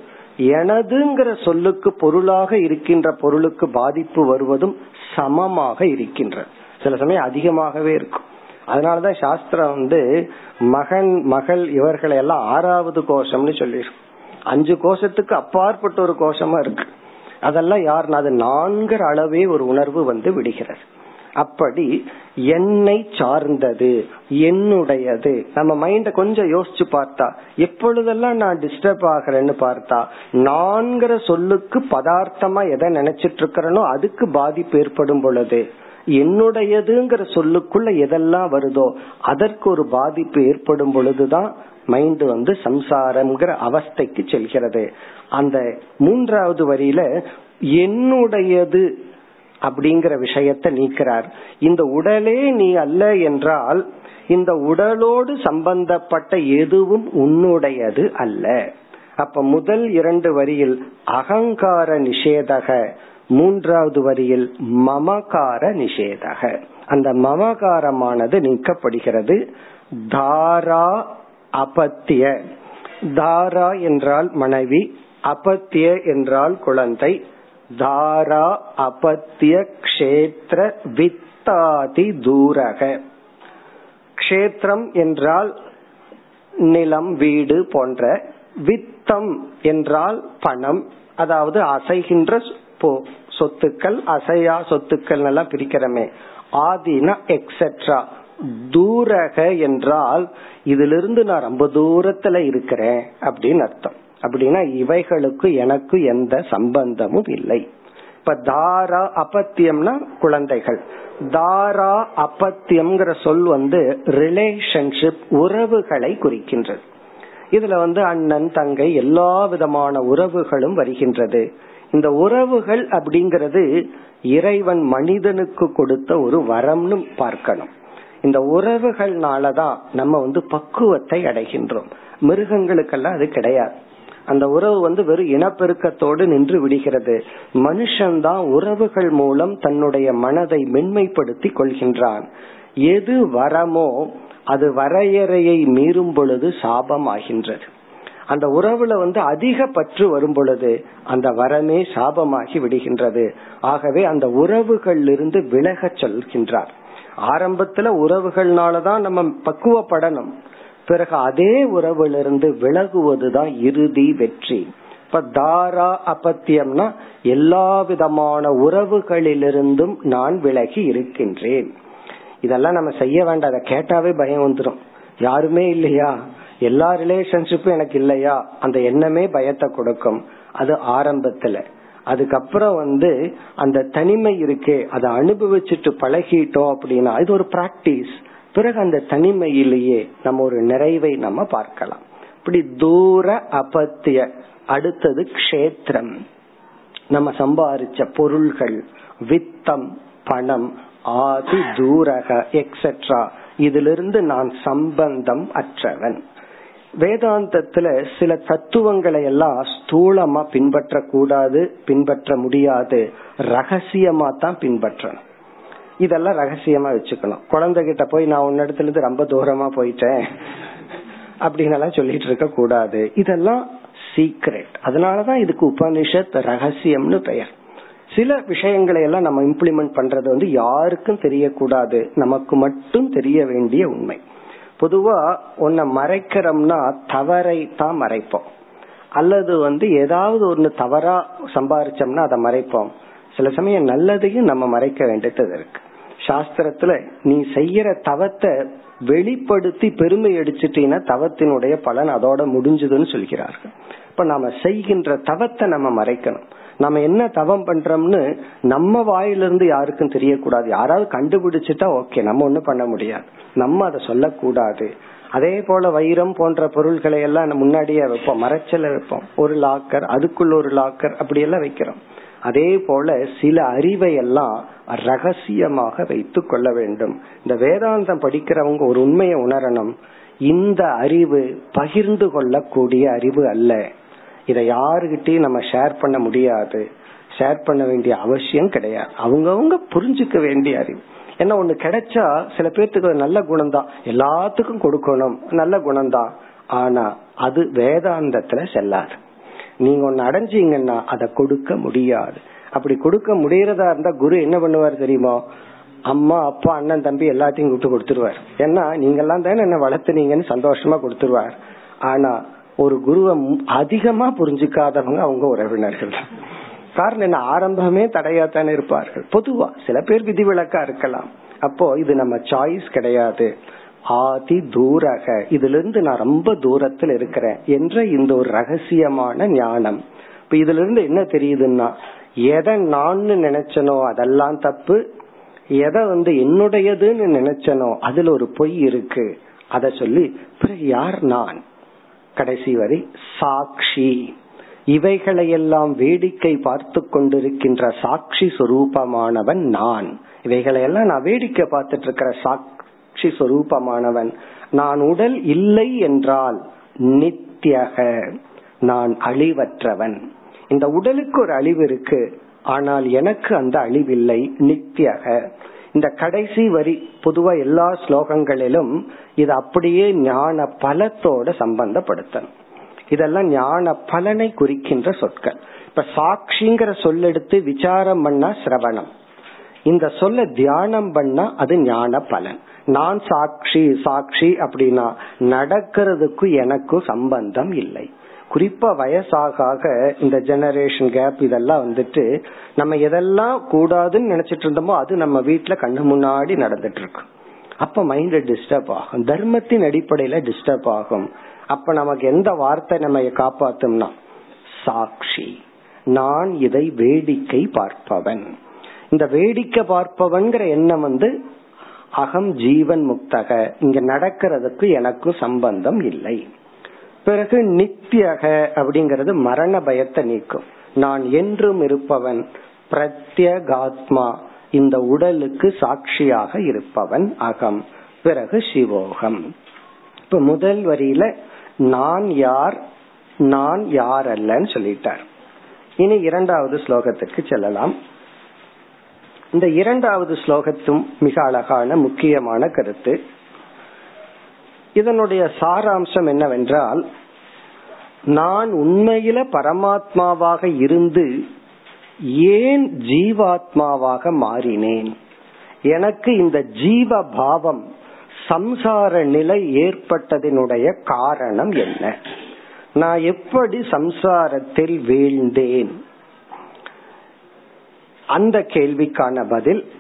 எனதுங்கிற சொல்லுக்கு பொருளாக இருக்கின்ற பொருளுக்கு பாதிப்பு வருவதும் சமமாக இருக்கின்றது சில சமயம் அதிகமாகவே இருக்கும். அதனாலதான் சாஸ்திரம் வந்து மகன் மகள் இவர்களை எல்லாம் ஆறாவது கோஷம்னு சொல்லிருக்கு அஞ்சு கோஷத்துக்கு அப்பாற்பட்ட ஒரு கோஷமா இருக்கு. அதெல்லாம் யாருன்னா அது நான்கிற அளவே ஒரு உணர்வு வந்து விடுகிறது. அப்படி என்னை சார்ந்தது என்னுடையது நம்ம மைண்ட கொஞ்சம் யோசிச்சு பார்த்தா எப்பொழுதெல்லாம் நான் டிஸ்டர்ப் ஆகிறேன்னு பார்த்தா நான்கிற சொல்லுக்கு பதார்த்தமா எதை நினைச்சிட்டு இருக்கிறனோ அதுக்கு பாதிப்பு ஏற்படும் பொழுது என்னுடையதுங்கிற சொல்லுக்குள்ள எதெல்லாம் வருதோ அதற்கு ஒரு பாதிப்பு ஏற்படும் பொழுதுதான் மைண்ட் வந்து சம்சாரம்ங்கிற அவஸ்தைக்கு செல்கிறது. அந்த மூன்றாவது வரியில என்னுடையது அப்படிங்கிற விஷயத்தை நீக்கிறார். இந்த உடலே நீ அல்ல என்றால் இந்த உடலோடு சம்பந்தப்பட்ட எதுவும் உன்னுடையது அல்ல. அப்ப முதல் இரண்டு வரியில் அகங்கார நிஷேதக மூன்றாவது வரியில் மமகார நிஷேதக. அந்த மமகாரமானது நீக்கப்படுகிறது. தாரா அபத்திய. தாரா என்றால் மனைவி அபத்திய என்றால் குழந்தை. தாரா அபத்திய கஷேத்திர வித்தாதி தூரக. கஷேத்திரம் என்றால் நிலம் வீடு போன்ற. வித்தம் என்றால் பணம் அதாவது அசைகின்ற சொத்துக்கள் அசையா சொத்துக்கள் எல்லாம் பிரிக்கிறமே. ஆதினா எக்ஸெட்ரா தூரக என்றால் இதிலிருந்து நான் ரொம்ப தூரத்துல இருக்கிறேன் அப்படின்னு அர்த்தம். அப்படின்னா இவைகளுக்கு எனக்கு எந்த சம்பந்தமும் இல்லை. இப்ப தாரா அபத்தியம்னா குழந்தைகள். தாரா அபத்தியம்ங்கிற சொல் வந்து ரிலேஷன்ஷிப் உறவுகளை குறிக்கின்றது. இதுல வந்து அண்ணன் தங்கை எல்லா விதமான உறவுகளும் வருகின்றது. இந்த உறவுகள் அப்படிங்கிறது இறைவன் மனிதனுக்கு கொடுத்த ஒரு வரம்னு பார்க்கணும். இந்த உறவுகள்னாலதான் நம்ம வந்து பக்குவத்தை அடைகின்றோம். மிருகங்களுக்கெல்லாம் அது கிடையாது. அந்த உறவு வந்து வெறும் இனப்பெருக்கத்தோடு நின்று விடுகிறது. மனுஷன்தான் உறவுகள் மூலம் தன்னுடைய மனதை மென்மைப்படுத்தி கொள்கின்றான். எது வரமோ அது வரையறையை மீறும் பொழுது சாபம் ஆகின்றது அந்த உறவுல வந்து அதிக பற்று வரும் பொழுது அந்த வரமே சாபமாகி விடுகின்றது. ஆகவே அந்த உறவுகள் இருந்து விலக சொல்கின்றார். ஆரம்பத்துல உறவுகள்னாலதான் நம்ம பக்குவப்படணும். பிறகு அதே உறவிலிருந்து விலகுவதுதான் இறுதி வெற்றி. இப்ப தாரா அபத்தியம்னா எல்லா விதமான உறவுகளிலிருந்தும் நான் விலகி இருக்கின்றேன். இதெல்லாம் நம்ம செய்ய வேண்டாம். அதை கேட்டாவே பயம் வந்துடும் யாருமே இல்லையா? எல்லா ரிலேஷன்ஷிப்பும் எனக்கு இல்லையா? அந்த எண்ணமே பயத்தை கொடுக்கும். அது ஆரம்பத்துல. அதுக்கப்புறம் வந்து அந்த தனிமை இருக்கே அதை அனுபவிச்சுட்டு பழகிட்டோம் அப்படின்னா இது ஒரு பிராக்டிஸ் பிறகு அந்த தனிமையிலேயே நம்ம ஒரு நிறைவை நம்ம பார்க்கலாம். இப்படி தூர அபத்திய அடுத்தது க்ஷேத்திரம். நம்ம சம்பாரிச்ச பொருள்கள் வித்தம் பணம் ஆதி தூரக எக்ஸெட்ரா இதிலிருந்து நான் சம்பந்தம் அற்றவன். வேதாந்தத்துல சில தத்துவங்களை எல்லாம் ஸ்தூலமா பின்பற்ற கூடாது பின்பற்ற முடியாது. ரகசியமா தான் பின்பற்றணும். இதெல்லாம் ரகசியமா வச்சுக்கணும். குழந்தைகிட்ட போய் நான் உன்னிடத்துல இருந்து ரொம்ப தூரமா போயிட்டேன். அப்படின்னு எல்லாம் சொல்லிட்டு இருக்க கூடாது. இதெல்லாம் சீக்ரெட் அதனாலதான் இதுக்கு உபனிஷத் ரகசியம்னு பெயர். சில விஷயங்களை எல்லாம் நம்ம இம்ப்ளிமெண்ட் பண்றது வந்து யாருக்கும் தெரியக்கூடாது. நமக்கு மட்டும் தெரிய வேண்டிய உண்மை. பொதுவா உன்னை மறைக்கிறோம்னா தவறை தான் மறைப்போம். அல்லது வந்து ஏதாவது ஒண்ணு தவறா சம்பாரிச்சோம்னா அதை மறைப்போம். சில சமயம் நல்லதையும் நம்ம மறைக்க வேண்டியது இருக்கு. சாஸ்திரத்துல நீ செய்யற தவத்தை வெளிப்படுத்தி பெருமை அடிச்சிட்டீங்கன்னா தவத்தினுடைய பலன் அதோட முடிஞ்சதுன்னு சொல்கிறார்கள். இப்ப நாம செய்கின்ற தவத்தை நம்ம மறைக்கணும். நம்ம என்ன தவம் பண்றோம்னு நம்ம வாயிலிருந்து யாருக்கும் தெரியக்கூடாது. யாராவது கண்டுபிடிச்சிட்டா ஓகே நம்ம ஒண்ணும் பண்ண முடியாது. நம்ம அதை சொல்லக்கூடாது. அதே போல வைரம் போன்ற பொருள்களை எல்லாம் முன்னாடியே வைப்போம். மறைச்சல வைப்போம். ஒரு லாக்கர் அதுக்குள்ள ஒரு லாக்கர் அப்படி எல்லாம் வைக்கிறோம். அதே போல சில அறிவை எல்லாம் ரகசியமாக வைத்து கொள்ள வேண்டும். இந்த வேதாந்தம் படிக்கிறவங்க ஒரு உண்மையை உணரணும். இந்த அறிவு பகிர்ந்து கொள்ளக்கூடிய அறிவு அல்ல. இதை யாருகிட்டயும் நம்ம ஷேர் பண்ண முடியாது. ஷேர் பண்ண வேண்டிய அவசியம் கிடையாது. அவங்கவுங்க புரிஞ்சுக்க வேண்டிய அறிவு. ஏன்னா ஒண்ணு கிடைச்சா சில பேர்த்துக்கு நல்ல குணம்தான். எல்லாத்துக்கும் கொடுக்கணும். நல்ல குணம்தான். ஆனா அது வேதாந்தத்துல செல்லாது. நீங்க ஒன்னு அடைஞ்சீங்கன்னா அதை கொடுக்க முடியாது. அப்படி கொடுக்க முடியறதா இருந்தா குரு என்ன பண்ணுவார் தெரியுமா? அம்மா அப்பா அண்ணன் தம்பி எல்லாத்தையும் கூப்பிட்டு கொடுத்துருவார். ஏன்னா நீங்க எல்லாம் தானே என்ன வளர்த்துனீங்கன்னு சந்தோஷமா கொடுத்துருவார். ஆனா ஒரு குருவை அதிகமா புரிஞ்சுக்காதவங்க அவங்க உறவினர்கள். தான் காரணம் என்ன? ஆரம்பமே தடையா தானே இருப்பார்கள். பொதுவா சில பேர் விதிவிலக்கா இருக்கலாம். அப்போ இது நம்ம சாய்ஸ் கிடையாது. ஆதி தூரக. இதிலிருந்து நான் ரொம்ப தூரத்தில் இருக்கிறேன் என்ற இந்த ஒரு ரகசியமான ஞானம். இப்ப இதுல இருந்து என்ன தெரியுதுன்னா எதை நான் நினைச்சனோ அதெல்லாம் தப்பு. எதை வந்து என்னுடையதுன்னு நினைச்சனோ அதுல ஒரு பொய் இருக்கு. அத சொல்லி பிறகு யார் நான்? கடைசி வரை சாட்சி. இவைகளையெல்லாம் வேடிக்கை பார்த்து கொண்டிருக்கின்ற சாட்சி சுரூபமானவன் நான். இவைகளையெல்லாம் நான் வேடிக்கை பார்த்துட்டு இருக்கிற சாட்சி சொரூபமானவன். நான் உடல் இல்லை என்றால் நித்தியக. நான் அழிவற்றவன். இந்த உடலுக்கு ஒரு அழிவு இருக்கு. ஆனால் எனக்கு அந்த அழிவில்லை நித்தியக. இந்த கடைசி வரி பொதுவா எல்லா ஸ்லோகங்களிலும் இது அப்படியே ஞான பலத்தோட சம்பந்தப்படுத்தணும். இதெல்லாம் ஞான பலனை குறிக்கின்ற சொற்கள். இப்ப சாட்சிங்கிற சொல்லெடுத்து விசாரம் பண்ணா சிரவணம். இந்த சொல்ல தியானம் பண்ணா அது ஞான பலன். நான் சாட்சி சாட்சி அப்படின்னா நடக்கிறதுக்கு எனக்கும் சம்பந்தம் இல்லை. குறிப்பா வயசாக இந்த ஜெனரேஷன் கேப் இதெல்லாம் வந்துட்டு நம்ம எதெல்லாம் கூடாதுன்னு நினைச்சிட்டு இருந்தோமோ அது நம்ம வீட்டுல கண்ணு முன்னாடி நடந்துட்டு இருக்கு அப்ப மைண்ட் டிஸ்டர்ப் ஆகும். தர்மத்தின் அடிப்படையில டிஸ்டர்ப் ஆகும். அப்ப நமக்கு எந்த வார்த்தை நம்ம காப்பாத்தும்னா? சாட்சி. நான் இதை வேடிக்கை பார்ப்பவன். இந்த வேடிக்கை பார்ப்பவன்கிற எண்ணம் வந்து அகம் ஜீவன் முக்தக. இங்க நடக்கிறதுக்கு எனக்கு சம்பந்தம் இல்லை. பிறகு நித்தியக அப்படிங்கறது மரண பயத்தை நீக்கும். நான் என்றும் இருப்பவன் பிரத்யகாத்மா. இந்த உடலுக்கு சாட்சியாக இருப்பவன் அகம். பிறகு சிவோகம். இப்ப முதல் வரியில நான் யார் நான் யார் அல்லன்னு சொல்லிட்டார். இனி இரண்டாவது ஸ்லோகத்துக்கு செல்லலாம். இந்த இரண்டாவது ஸ்லோகத்தும் மிக அழகான முக்கியமான கருத்து. இதனுடைய சாராம்சம் என்னவென்றால் நான் உண்மையில பரமாத்மாவாக இருந்து ஏன் ஜீவாத்மாவாக மாறினேன்? எனக்கு இந்த ஜீவ பாவம் சம்சார நிலை ஏற்பட்டதனுடைய காரணம் என்ன? நான் எப்படி சம்சாரத்தில் வீழ்ந்தேன்? அந்த கேள்விக்கான பதில்.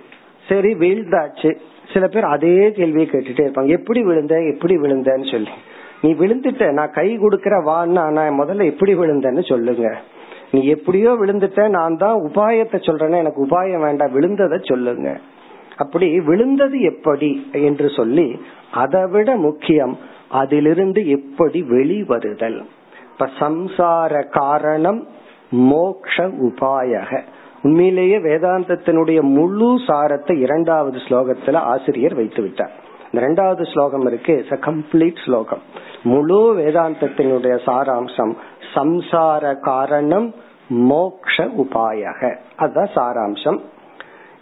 சரி வீழ்ந்தாச்சு. சில பேர் அதே கேள்வியை கேட்டுட்டே இருப்பாங்க. எப்படி விழுந்த? எப்படி விழுந்தன்னு சொல்லி. நீ விழுந்துட்ட. நான் கை கொடுக்கற வான்னா? நான் முதல்ல எப்படி விழுந்தேன்னு சொல்லுங்க. நீ எப்படியோ விழுந்துட்ட. நான் தான் உபாயத்தை சொல்றேன்னு எனக்கு உபாயம் வேண்டாம். விழுந்ததை சொல்லுங்க. அப்படி விழுந்தது எப்படி என்று சொல்லி அதை விட முக்கியம் அதிலிருந்து எப்படி வெளிவருதல். இப்ப சம்சார காரணம் மோக்ஷ உபாயக. உண்மையிலேயே வேதாந்தத்தினுடைய முழு சாரத்தை இரண்டாவது ஸ்லோகத்துல ஆசிரியர் வைத்து விட்டார். இந்த ரெண்டாவது ஸ்லோகம் இருக்கு கம்ப்ளீட் ஸ்லோகம். முழு வேதாந்தத்தினுடைய சாராம்சம் சம்சார காரணம் மோக்ஷ உபாயக. அதுதான் சாராம்சம்.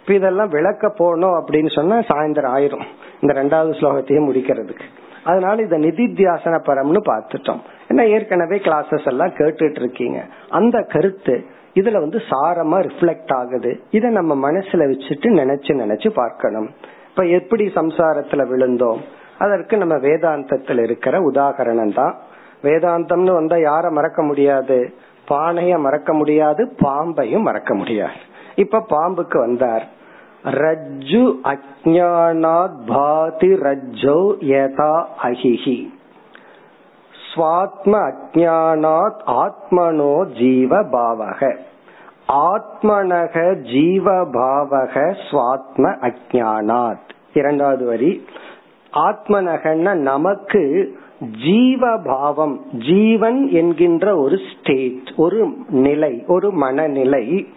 இப்ப இதெல்லாம் விளக்க போனோம் அப்படின்னு சொன்னா சாயந்தரம் ஆயிரும். இந்த ரெண்டாவது ஸ்லோகத்தையே முடிக்கிறதுக்கு. அதனால இத நிதித்தியாசன பரம்னு பார்த்துட்டோம். ஏன்னா ஏற்கனவே கிளாஸஸ் எல்லாம் கேட்டுட்டு இருக்கீங்க. அந்த கருத்து இதுல வந்து சாரமா ரிஃப்ளெக்ட் ஆகுது. இத நம்ம மனசுல வச்சுட்டு நினைச்சு நினைச்சு பார்க்கணும். இப்ப எப்படி சம்சாரத்துல விழுந்தோம்? அதற்கு நம்ம வேதாந்தத்துல இருக்கிற உதாகரணம் தான். வேதாந்தம்னு வந்தா யார மறக்க முடியாது? பானைய மறக்க முடியாது பாம்பையும் மறக்க முடியாது. இப்ப பாம்புக்கு வந்தார். ரஜ்ஜு அஜானாத் பாதி ரஜ்ஜோ யதா அஹிஹி. ஸ்வாத்ம அஜானாத் ஆத்மனோ ஜீவ பாவக. ஆத்மனக ஜீவபாவக சுவாத்ம ஸ்வாத்ம அஜானாத் இரண்டாவது வரி. ஆத்மனகன்னா நமக்கு ஜீவ பாவம் ஜீவன் என்கின்ற ஒரு ஸ்டேட் ஒரு நிலை ஒரு மனநிலை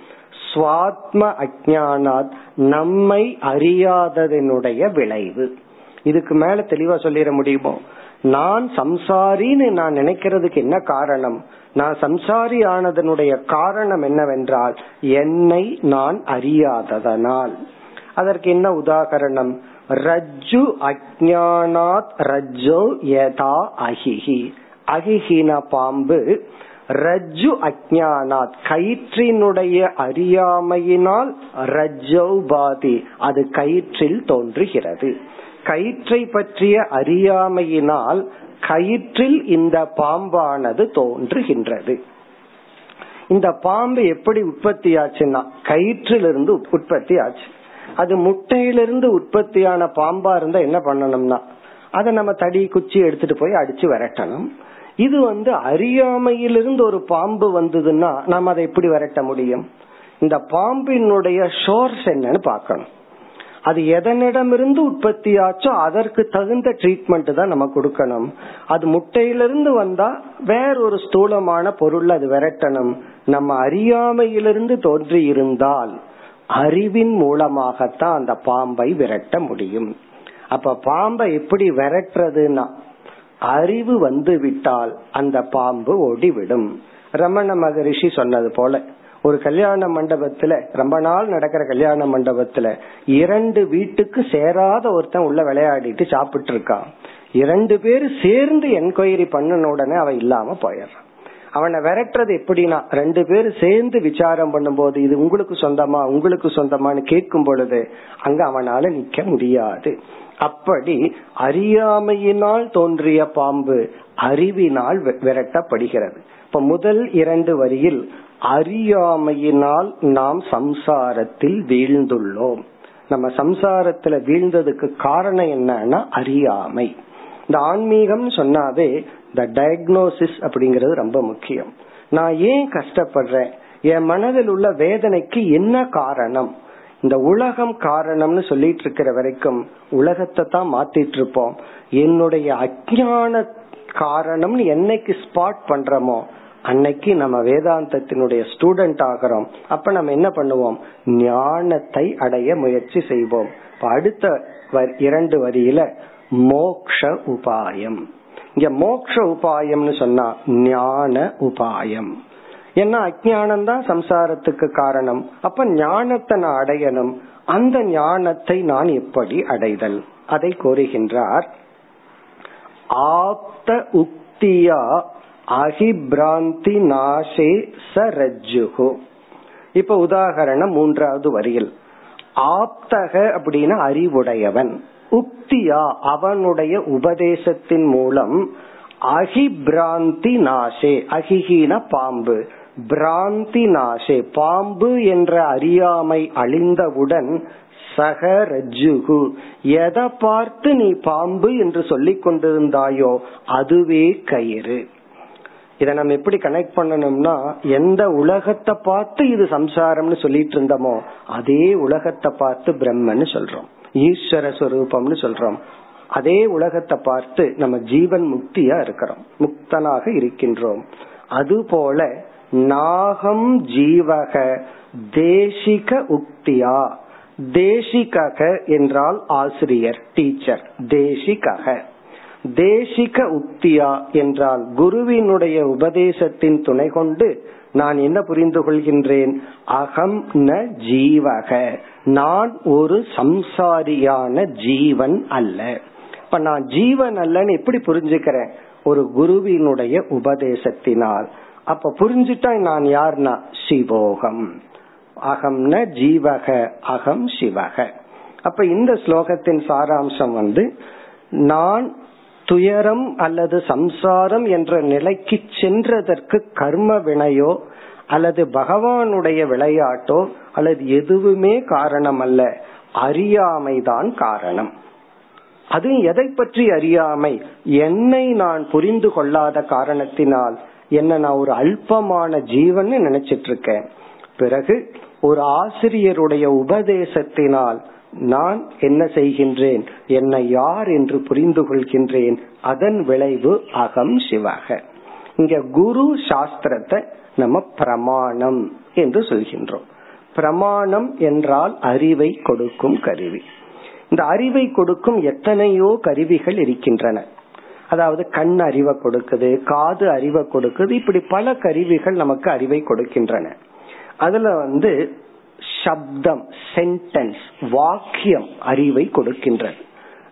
சுவாத்ம அஜானாத் நம்மை அறியாததனுடைய விளைவு. இதுக்கு மேல தெளிவா சொல்லிட முடியுமோ? நான் சம்சாரின்னு நான் நினைக்கிறதுக்கு என்ன காரணம்? நான் சம்சாரி ஆனதனுடைய காரணம் என்னவென்றால் என்னை நான் அறியாததனால். அதற்கு என்ன உதாகரணம்? ரஜ்ஜு அஜானாத் ரஜ்ஜோ யதா அகிஹி அகிஹின பாம்பு ரஜ்ஜு அஜானாத் கயிற்றினுடைய அறியாமையினால் ரஜ்ஜௌபாதி அது கயிற்றில் தோன்றுகிறது. கயிற்றை பற்றிய அறியாமையினால் கயிற்றில் இந்த பாம்பானது தோன்றுகின்றது. இந்த பாம்பு எப்படி உற்பத்தி ஆச்சுன்னா கயிற்றிலிருந்து உற்பத்தி ஆச்சு அது முட்டையிலிருந்து உற்பத்தியான பாம்பா இருந்தா என்ன பண்ணணும்னா அதை நம்ம தடி குச்சி எடுத்துட்டு போய் அடிச்சு விரட்டணும். இது வந்து அறியாமையிலிருந்து ஒரு பாம்பு வந்ததுன்னா நம்ம அதை எப்படி விரட்ட முடியும்? இந்த பாம்பினுடைய ஷோர்ஸ் என்னன்னு பார்க்கணும். அது எதனிடமிருந்து உற்பத்தி ஆச்சோ அதற்கு தகுந்த ட்ரீட்மெண்ட் தான் நம்ம கொடுக்கணும். அது முட்டையிலிருந்து வந்தா வேற ஒரு ஸ்தூலமான பொருள் அது விரட்டணும். நம்ம அறியாமையிலிருந்து தோன்றி இருந்தால் அறிவின் மூலமாகத்தான் அந்த பாம்பை விரட்ட முடியும். அப்ப பாம்பை எப்படி விரட்டுறதுன்னா அறிவு வந்து விட்டால் அந்த பாம்பு ஓடிவிடும். ரமண மகரிஷி சொன்னது போல ஒரு கல்யாண மண்டபத்துல ரொம்ப நாள் நடக்கிற கல்யாண மண்டபத்துல இரண்டு வீட்டுக்கு சேராத ஒருத்தன் உள்ள விளையாடிட்டு சாப்பிட்டு இருக்கான் இரண்டு பேர் சேர்ந்து என்கொயரி பண்ணன உடனே அவன் இல்லாம போயிடுறான். அவனை விரட்டுறது எப்படின்னா ரெண்டு பேர் சேர்ந்து விசாரம் பண்ணும்போது இது உங்களுக்கு சொந்தமா உங்களுக்கு சொந்தமானு கேட்கும் பொழுது அங்க அவனால நிக்க முடியாது. அப்படி அறியாமையினால் தோன்றிய பாம்பு அறிவினால் விரட்டப்படுகிறது. இப்ப முதல் இரண்டு வரியில் அறியாமையினால் நாம் சம்சாரத்தில் வீழ்ந்துள்ளோம். நம்ம சம்சாரத்துல வீழ்ந்ததுக்கு காரணம் என்னன்னா அறியாமை. இந்த ஆன்மீகம் சொன்னாவே இந்த டயக்னோசிஸ் அப்படிங்கறது ரொம்ப முக்கியம். நான் ஏன் கஷ்டப்படுறேன்? என் மனதில் உள்ள வேதனைக்கு என்ன காரணம்? இந்த உலகம் காரணம்னு சொல்லிட்டு இருக்கிற வரைக்கும் உலகத்தை தான் மாத்திட்டு இருப்போம். என்னுடைய அஜான காரணம்னு என்னைக்கு ஸ்பாட் பண்றோமோ அன்னைக்கு நம்ம வேதாந்தத்தினுடைய ஸ்டூடெண்ட் ஆகிறோம். அப்ப நம்ம என்ன பண்ணுவோம்? ஞானத்தை அடைய முயற்சி செய்வோம். அடுத்த இரண்டு வரியில மோக்ஷ உபாயம். இங்க மோக்ஷ உபாயம்னு சொன்னா ஞான உபாயம். ஏன்னா அஜானம் தான் சம்சாரத்துக்கு காரணம். அப்ப ஞானத்தை நான் அடையணும். அந்த ஞானத்தை நான் எப்படி அடைதல்? அதை கோருகின்றார் ஆப்த உக்தியா அகிபிராந்தி நாசே ரஜ்ஜுகு இப்ப உதாகரணம் மூன்றாவது வரியில். ஆப்தக அப்படின்னா அறிவுடையவன். உக்தியா அவனுடைய உபதேசத்தின் மூலம் அகிபிராந்தி நாசே அகிஹீன பாம்பு. பிராந்தி நாசே பாம்பு என்ற அறியாமை அழிந்தவுடன் சக ரஜ்ஜுகு எதை பார்த்து நீ பாம்பு என்று சொல்லிக் கொண்டிருந்தாயோ அதுவே கயிறு. இதை நம்ம எப்படி கனெக்ட் பண்ணணும்னா எந்த உலகத்தை பார்த்து இது சம்சாரம்னு சொல்லிட்டு இருந்தோமோ அதே உலகத்தை பார்த்து பிரம்மன்னு சொல்றோம். ஈஸ்வர சுரூபம்னு சொல்றோம். அதே உலகத்தை பார்த்து நம்ம ஜீவன் முக்தியா இருக்கிறோம். முக்தனாக இருக்கின்றோம். அதுபோல நாகம் ஜீவக தேசிக உக்தியா. தேசிகக என்றால் ஆசிரியர் டீச்சர். தேசிகக. தேசிக உக்தியா என்றால் குருவினுடைய உபதேசத்தின் துணை கொண்டு நான் என்ன புரிந்து கொள்கின்றேன்? அகம் ந ஜீவக. நான் ஒரு சம்சாரியான ஜீவன் அல்ல. இப்ப நான் ஜீவன் அல்லன்னு எப்படி புரிஞ்சுக்கிறேன்? ஒரு குருவினுடைய உபதேசத்தினால். அப்ப புரிஞ்சுட்டா நான் யார்னா? சிவோகம். அகம் ந ஜீவக அகம் சிவக. அப்ப இந்த ஸ்லோகத்தின் சாராம்சம் வந்து நான் துயரம் அல்லது சம்சாரம் என்ற நிலைக்கு சென்றதற்கு கர்ம வினையோ அல்லது பகவானுடைய விளையாட்டோ அல்லது எதுவுமே காரணம் அல்ல அறியாமைதான் காரணம். அது எதை பற்றி அறியாமை? என்னை நான் புரிந்து கொள்ளாத காரணத்தினால் என்ன நான் ஒரு அல்பமான ஜீவன் நினைச்சிட்டு இருக்கேன். பிறகு ஒரு ஆசிரியருடைய உபதேசத்தினால் நான் என்ன செய்கின்றேன்? என்னை யார் என்று புரிந்து கொள்கின்றேன். அதன் விளைவு அகம் சிவக. இங்க குரு சாஸ்திரத்தை நம்ம பிரமாணம் என்று சொல்கின்றோம். பிரமாணம் என்றால் அறிவை கொடுக்கும் கருவி. இந்த அறிவை கொடுக்கும் எத்தனையோ கருவிகள் இருக்கின்றன. அதாவது கண் அறிவை கொடுக்குது காது அறிவை கொடுக்குது இப்படி பல கருவிகள் நமக்கு அறிவை கொடுக்கின்றன. அதுல வந்து சப்தம் சென்டென்ஸ் வாக்கியம் அறிவை கொடுக்கின்றது.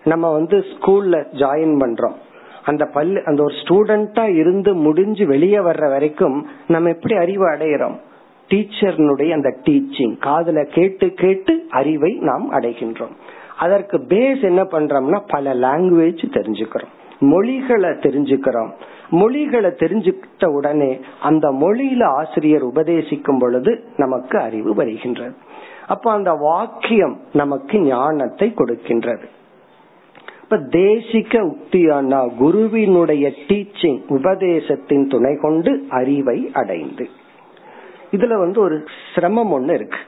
நம்ம வந்து ஸ்கூல்ல ஜாயின் பண்றோம். அந்த பல்லு அந்த ஒரு ஸ்டூடெண்டா இருந்து முடிஞ்சு வெளியே வர்ற வரைக்கும் நம்ம எப்படி அறிவு அடையிறோம்? டீச்சர்னுடைய அந்த டீச்சிங் காதல கேட்டு கேட்டு அறிவை நாம் அடைகின்றோம். அதற்கு பேஸ் என்ன பண்றோம்னா பல லாங்குவேஜ் தெரிஞ்சுக்கிறோம். மொழிகளை தெரிஞ்சுக்கிறோம். மொழிகளை தெரிஞ்சுக்கிட்ட உடனே அந்த மொழியில ஆசிரியர் உபதேசிக்கும் பொழுது நமக்கு அறிவு வருகின்றது. அப்ப அந்த வாக்கியம் நமக்கு ஞானத்தை கொடுக்கின்றது. இப்ப தேசிக உக்தியானா குருவினுடைய டீச்சிங் உபதேசத்தின் துணை கொண்டு அறிவை அடைந்து. இதுல வந்து ஒரு சிரமம் ஒண்ணு இருக்கு.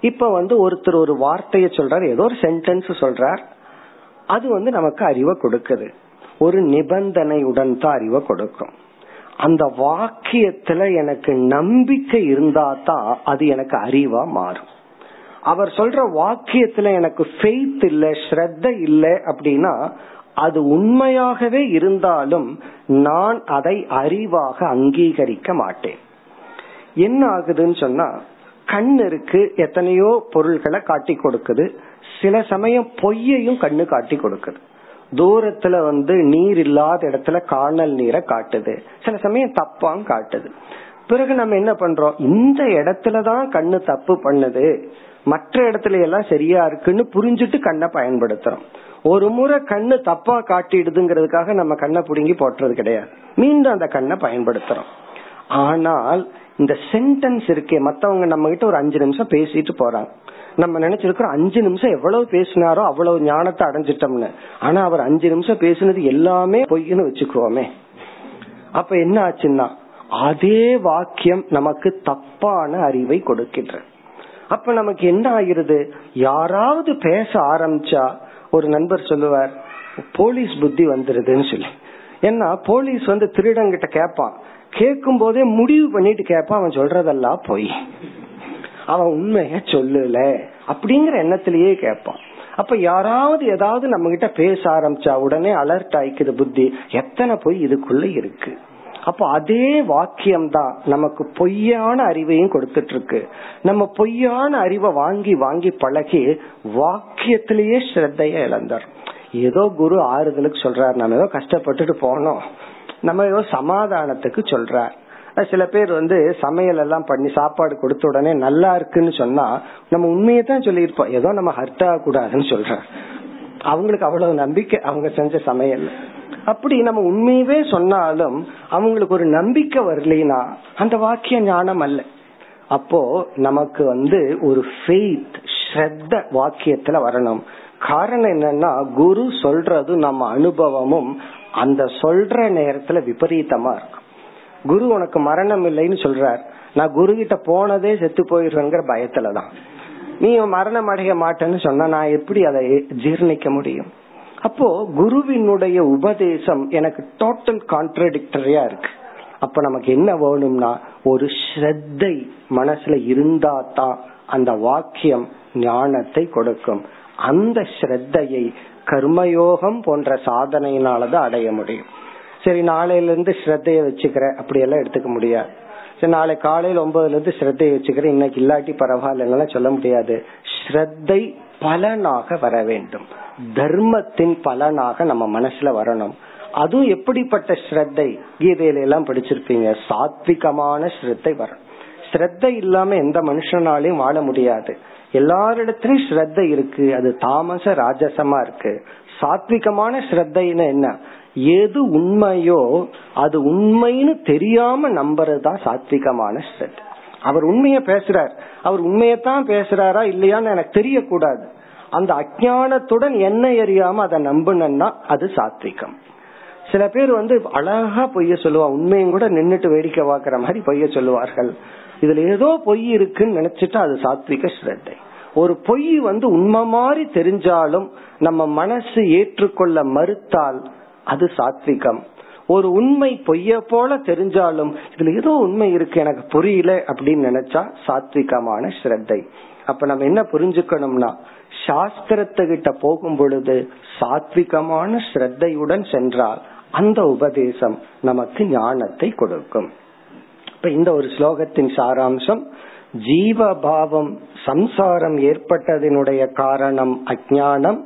இப்ப வந்து ஒருத்தர் ஒரு வார்த்தையை சொல்றார் ஏதோ ஒரு சென்டென்ஸ் சொல்றார். அது வந்து நமக்கு அறிவை கொடுக்குது. ஒரு நிபந்தனையுடன் தான் அறிவை கொடுக்கும். அந்த வாக்கியத்துல எனக்கு நம்பிக்கை இருந்தா தான் அது எனக்கு அறிவா மாறும். அவர் சொல்ற வாக்கியத்துல எனக்கு ஃபெய்த் இல்ல ஸ்ரத்த இல்ல அப்படின்னா அது உண்மையாகவே இருந்தாலும் நான் அதை அறிவாக அங்கீகரிக்க மாட்டேன். என்ன ஆகுதுன்னு சொன்னா கண் இருக்கு எத்தனையோ பொருள்களை காட்டி கொடுக்குது. சில சமயம் பொய்யையும் கண்ணு காட்டி கொடுக்குது. தூரத்துல வந்து நீர் இல்லாத இடத்துல காணல் நீரை காட்டுது. சில சமயம் தப்பாம் காட்டுது. பிறகு நம்ம என்ன பண்றோம்? இந்த இடத்துலதான் கண்ணு தப்பு பண்ணுது. மற்ற இடத்துல எல்லாம் சரியா இருக்குன்னு புரிஞ்சுட்டு கண்ணை பயன்படுத்துறோம். ஒரு முறை கண்ணு தப்பா காட்டிடுதுங்கிறதுக்காக நம்ம கண்ணை புடுங்கி போட்டுறது கிடையாது. மீண்டும் அந்த கண்ணை பயன்படுத்துறோம். ஆனால் இந்த சென்டென்ஸ் இருக்கே மத்தவங்க நம்ம கிட்ட ஒரு அஞ்சு நிமிஷம் பேசிட்டு போறாங்க. நம்ம நினைச்சிருக்கிறோம் அஞ்சு நிமிஷம் எவ்வளவு பேசினாரோ அவ்வளவு ஞானத்தை அடைஞ்சிட்டோம்னு. ஆனா அவர் அஞ்சு நிமிஷம் பேசினது எல்லாமே பொய்ன்னு வச்சுக்குவோமே. அப்ப என்ன ஆச்சுன்னா அதே வாக்கியம் நமக்கு தப்பான அறிவை கொடுக்கின்ற. அப்ப நமக்கு என்ன ஆயிருது யாராவது பேச ஆரம்பிச்சா ஒரு நண்பர் சொல்லுவார் போலீஸ் புத்தி வந்துருதுன்னு சொல்லி. ஏன்னா போலீஸ் வந்து திருடங்கிட்ட கேட்பான் கேட்கும் போதே முடிவு பண்ணிட்டு கேட்பான் அவன் சொல்றதெல்லாம் போய். அவன் உண்மைய சொல்லல அப்படிங்கிற எண்ணத்திலேயே கேட்பான். அப்ப யாராவது ஏதாவது நம்ம கிட்ட பேச ஆரம்பிச்சா உடனே அலர்ட் ஆயிக்குது புத்தி. எத்தனை பொய் இதுக்குள்ள இருக்கு? அப்ப அதே வாக்கியம் தான் நமக்கு பொய்யான அறிவையும் கொடுத்துட்டு இருக்கு நம்ம பொய்யான அறிவை வாங்கி வாங்கி பழகி வாக்கியத்திலேயே ஸ்ரத்தைய இழந்தார். ஏதோ குரு ஆறுதலுக்கு சொல்றாரு நம்ம ஏதோ கஷ்டப்பட்டுட்டு போனோம். நம்ம ஏதோ சமாதானத்துக்கு சொல்றார். சில பேர் வந்து சமையல் எல்லாம் பண்ணி சாப்பாடு கொடுத்த உடனே நல்லா இருக்குன்னு சொன்னா நம்ம உண்மையை தான் சொல்லியிருப்போம். ஏதோ நம்ம ஹர்ட் ஆக கூடாதுன்னு அவங்களுக்கு அவ்வளவு நம்பிக்கை அவங்க செஞ்ச சமையல். அப்படி நம்ம உண்மையவே சொன்னாலும் அவங்களுக்கு ஒரு நம்பிக்கை வரலைன்னா அந்த வாக்கிய ஞானம் அல்ல. அப்போ நமக்கு வந்து ஒரு ஃபெய்த் ஸ்ரத்த வாக்கியத்துல வரணும். காரணம் என்னன்னா குரு சொல்றது நம்ம அனுபவமும் அந்த சொல்ற நேரத்துல விபரீதமா இருக்கும். குரு உனக்கு மரணம் இல்லைன்னு சொல்றார். நான் குரு கிட்ட போனதே செத்து போயிருவேங்கிற பயத்துலதான். நீ மரணம் அடைய மாட்டேன்னு சொன்னா நான் எப்படி அதை ஜீர்ணிக்க முடியும்? அப்போ குருவினுடைய உபதேசம் எனக்கு டோட்டல் கான்ட்ரடிக்டரியா இருக்கு. அப்ப நமக்கு என்ன வேணும்னா ஒரு ஸ்ரத்தை மனசுல இருந்தா தான் அந்த வாக்கியம் ஞானத்தை கொடுக்கும். அந்த ஸ்ரத்தையை கர்மயோகம் போன்ற சாதனையினாலதான் அடைய முடியும். சரி நாளையில இருந்து ஸ்ரத்தைய வச்சுக்கிறேன். அப்படி எல்லாம் எடுத்துக்க முடியாது. சரி நாளை காலையில ஒன்பதுல இருந்து ஸ்ரத்தைய வச்சுக்கிறேன். இன்னைக்கு இல்லாட்டி பரவாயில்ல சொல்ல முடியாது. ஸ்ரத்தை பலனாக வர வேண்டும். தர்மத்தின் பலனாக நம்ம மனசுல வரணும். அதுவும் எப்படிப்பட்ட ஸ்ரத்தை? கீதையில எல்லாம் படிச்சிருப்பீங்க. சாத்விகமான ஸ்ரத்தை வரணும் ஸ்ரத்தை இல்லாம எந்த மனுஷனாலையும் வாழ முடியாது. எல்லாரிடத்திலும் ஸ்ரத்த இருக்கு. அது தாமச ராஜசமா இருக்கு. சாத்விகமான ஸ்ரத்தைன்னு என்ன? எது உண்மையோ அது உண்மைன்னு தெரியாம நம்புறதுதான் சாத்விகமான ஸ்ரத்த அவர் உண்மைய பேசுறார். அவர் உண்மையத்தான் பேசுறாரா இல்லையான்னு எனக்கு தெரியக்கூடாது. அந்த அஜானத்துடன் என்ன எறியாம அதை நம்புனா அது சாத்விகம். சில பேர் வந்து அழகா பொய்ய சொல்லுவா உண்மையும் கூட நின்னுட்டு வேடிக்கை பாக்குற மாதிரி பொய்ய சொல்லுவார்கள். இதுல ஏதோ பொய் இருக்குன்னு நினைச்சிட்டா அது சாத்விக ஸ்ரத்தை. ஒரு பொய் வந்து உண்மை மாதிரி தெரிஞ்சாலும் நம்ம மனசு ஏற்றுக்கொள்ள மறுத்தால் அது சாத்விகம். ஒரு உண்மை பொய்ய போல தெரிஞ்சாலும் இதுல ஏதோ உண்மை இருக்கு எனக்கு புரியல அப்படின்னு நினைச்சா சாத்விகமான ஸ்ரத்தை. அப்ப நம்ம என்ன புரிஞ்சுக்கணும்னா சாஸ்திரத்துக்கிட்ட போகும் பொழுது சாத்விகமான ஸ்ரத்தையுடன் சென்றால் அந்த உபதேசம் நமக்கு ஞானத்தை கொடுக்கும். இப்ப இந்த ஒரு ஸ்லோகத்தின் சாராம்சம் ஜீவபாவம் சம்சாரம் ஏற்பட்டதனுடைய காரணம் அஜானம்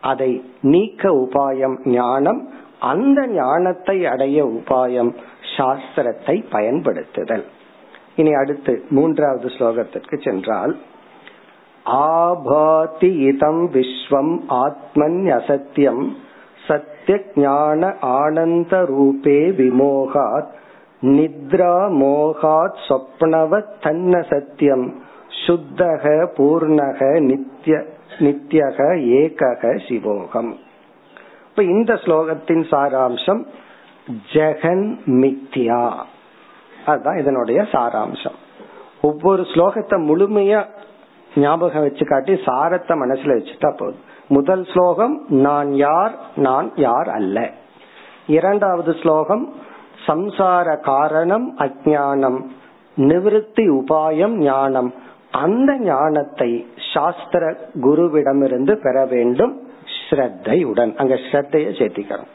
அதை நீக்க உபாயம் ஞானம் அந்த ஞானத்தை அடைய உபாயம் சாஸ்திரத்தை பயன்படுத்துதல். இனி அடுத்து மூன்றாவது ஸ்லோகத்திற்கு சென்றால் ஆபாதி இதம் விஸ்வம் ஆத்மன் அசத்தியம் சத்திய ஞான ஆனந்த ரூபே விமோகாத் நித்ரா மோகாத் சொப்னவ தன்ன சத்தியம் சுத்தக பூர்ணக நித்ய நித்யக ஏகக சிவோகம். இப்ப இந்த ஸ்லோகத்தின் சாராம்சம் ஜெகன் மித்யா. அதுதான் இதனுடைய சாராம்சம். ஒவ்வொரு ஸ்லோகத்தை முழுமையா ஞாபகம் வச்சு காட்டி சாரத்தை மனசுல வச்சுட்டா போதும். முதல் ஸ்லோகம் நான் யார் நான் யார் அல்ல. இரண்டாவது ஸ்லோகம் சம்சார காரணம் அஜானம் நிவிருத்தி உபாயம் ஞானம். அந்த ஞானத்தை சாஸ்திர குருவிடமிருந்து பெற வேண்டும் ஸ்ரத்தையுடன். அங்க ஸ்ரத்தைய சேர்த்திக்கிறோம்.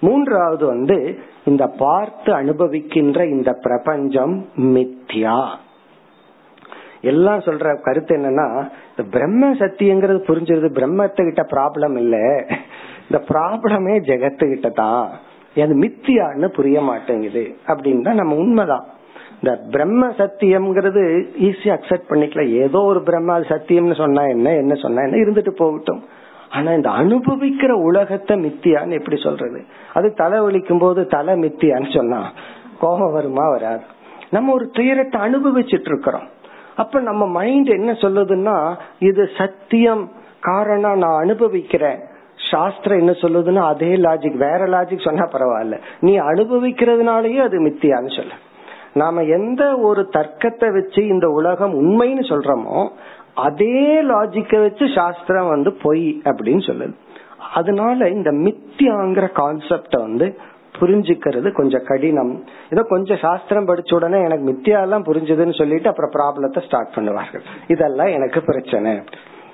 மூன்றாவது வந்து இந்த பார்த்து அனுபவிக்கின்ற இந்த பிரபஞ்சம் மித்யா. எல்லாம் சொல்ற கருத்து என்னன்னா இந்த பிரம்ம சத்தியங்கிறது புரிஞ்சிருது பிரம்மத்துக்கிட்ட ப்ராப்ளம் இல்ல. இந்த ப்ராப்ளமே ஜெகத்துக்கிட்ட தான் அது மித்தியான்னு புரிய மாட்டேங்குது. அப்படின்னு தான் நம்ம உண்மைதான். இந்த பிரம்ம சத்தியம்ங்கிறது ஈஸியா அக்செப்ட் பண்ணிக்கலாம் ஏதோ ஒரு பிரம்ம சத்தியம்னு சொன்னா என்ன என்ன சொன்னா என்ன இருந்துட்டு போகட்டும். ஆனா இந்த அனுபவிக்கிற உலகத்தை மித்தியான்னு எப்படி சொல்றது? அது தலை ஒழிக்கும் போது தலை மித்தியான்னு சொன்னா கோபம் வருமா வராது. நம்ம ஒரு துயரத்தை அனுபவிச்சுட்டு இருக்கிறோம் அப்ப நம்ம மைண்ட் என்ன சொல்லுதுன்னா இது சத்தியம் காரணம் நான் அனுபவிக்கிறேன். சாஸ்திரம் என்ன சொல்லுதுன்னா அதே லாஜிக் வேற லாஜிக் சொன்னா பரவாயில்ல. நீ அனுபவிக்கிறதுனாலயே அது மித்தியான்னு சொல்ல. நாம எந்த ஒரு தர்க்கத்தை வச்சு இந்த உலகம் உண்மைன்னு சொல்றோமோ அதே லாஜிக்க வச்சு சாஸ்திரம் வந்து பொய் அப்படின்னு சொல்லுது. அதனால இந்த மித்தியாங்கிற கான்செப்ட வந்து புரிஞ்சுக்கிறது கொஞ்சம் கடினம். ஏதோ கொஞ்சம் சாஸ்திரம் படிச்ச உடனே எனக்கு மித்தியா எல்லாம் புரிஞ்சதுன்னு சொல்லிட்டு அப்புறம் ப்ராப்ளத்தை ஸ்டார்ட் பண்ணுவார்கள். இதெல்லாம் எனக்கு பிரச்சனை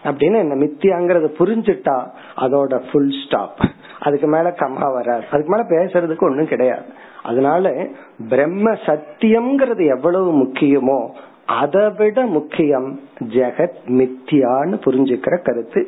அப்படின்னு என்ன மித்தியாங்கிறத புரிஞ்சுட்டா அதோட ஃபுல் ஸ்டாப் அதுக்கு மேல கம்மா வராது. அதுக்கு மேல பேசுறதுக்கு ஒண்ணும் கிடையாது. அதனால பிரம்ம சத்தியம்ங்கிறது எவ்வளவு முக்கியமோ அதை விட முக்கியம் ஜெகத் மித்தியான்னு புரிஞ்சுக்கிற கருத்து.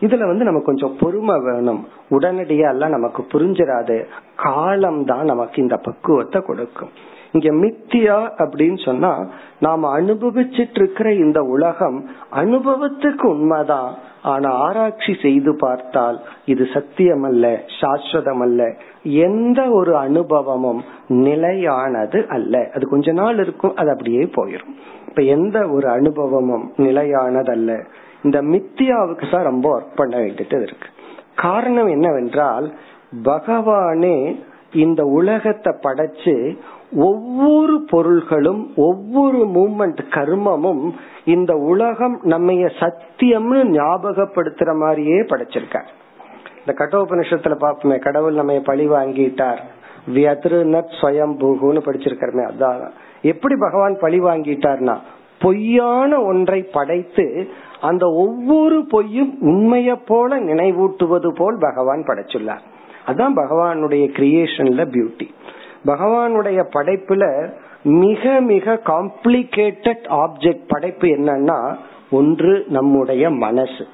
இதுல வந்து நமக்கு கொஞ்சம் பொறுமை வேணும். உடனடியா எல்லாம் நமக்கு புரிஞ்சிடாது காலம் தான் நமக்கு இந்த பக்குவத்தை கொடுக்கும். இங்க மித்தியா அப்படின்னு சொன்னா நாம அனுபவிச்சிட்டு இருக்கிற இந்த உலகம் அனுபவத்துக்கு உண்மைதான். ஆனா ஆராய்ச்சி செய்து பார்த்தால் இது சத்தியம் அல்ல சாஸ்வதம் அல்ல எந்த ஒரு அனுபவமும் நிலையானது அல்ல. அது கொஞ்ச நாள் இருக்கும் அது அப்படியே போயிடும் இப்ப எந்த ஒரு அனுபவமும் நிலையானது அல்ல இந்த மித்தியாவுக்கு தான் ரொம்ப ஒர்க் பண்ண வேண்டியது இருக்கு. காரணம் என்னவென்றால் பகவானே இந்த உலகத்தை படைச்சு ஒவ்வொரு பொருள்களும் ஒவ்வொரு மூமெண்ட் கர்மமும் இந்த உலகம் நம்ம சத்தியம்னு ஞாபகப்படுத்துற மாதிரியே படைச்சிருக்க இந்த கட்டோபனிஷத்துல பாப்போமே கடவுள் நம்ம பழி வாங்கிட்டார். வியத்ருநத் ஸ்வயம்பூகுன்னு படிச்சிருக்கிறமே அதான். எப்படி பகவான் பழி வாங்கிட்டார்னா பொய்யான ஒன்றை படைத்து அந்த ஒவ்வொரு பொய்யும் உண்மைய போல நினைவூட்டுவது போல் பகவான் படைச்சுள்ளார். அதான் பகவானுடைய கிரியேஷன்ல பியூட்டி பகவானுடைய படைப்புல மிக மிக காம்ப்ளிகேட்டட் ஆப்ஜெக்ட் படைப்பு என்னன்னா ஒன்று நம்முடைய மனசு.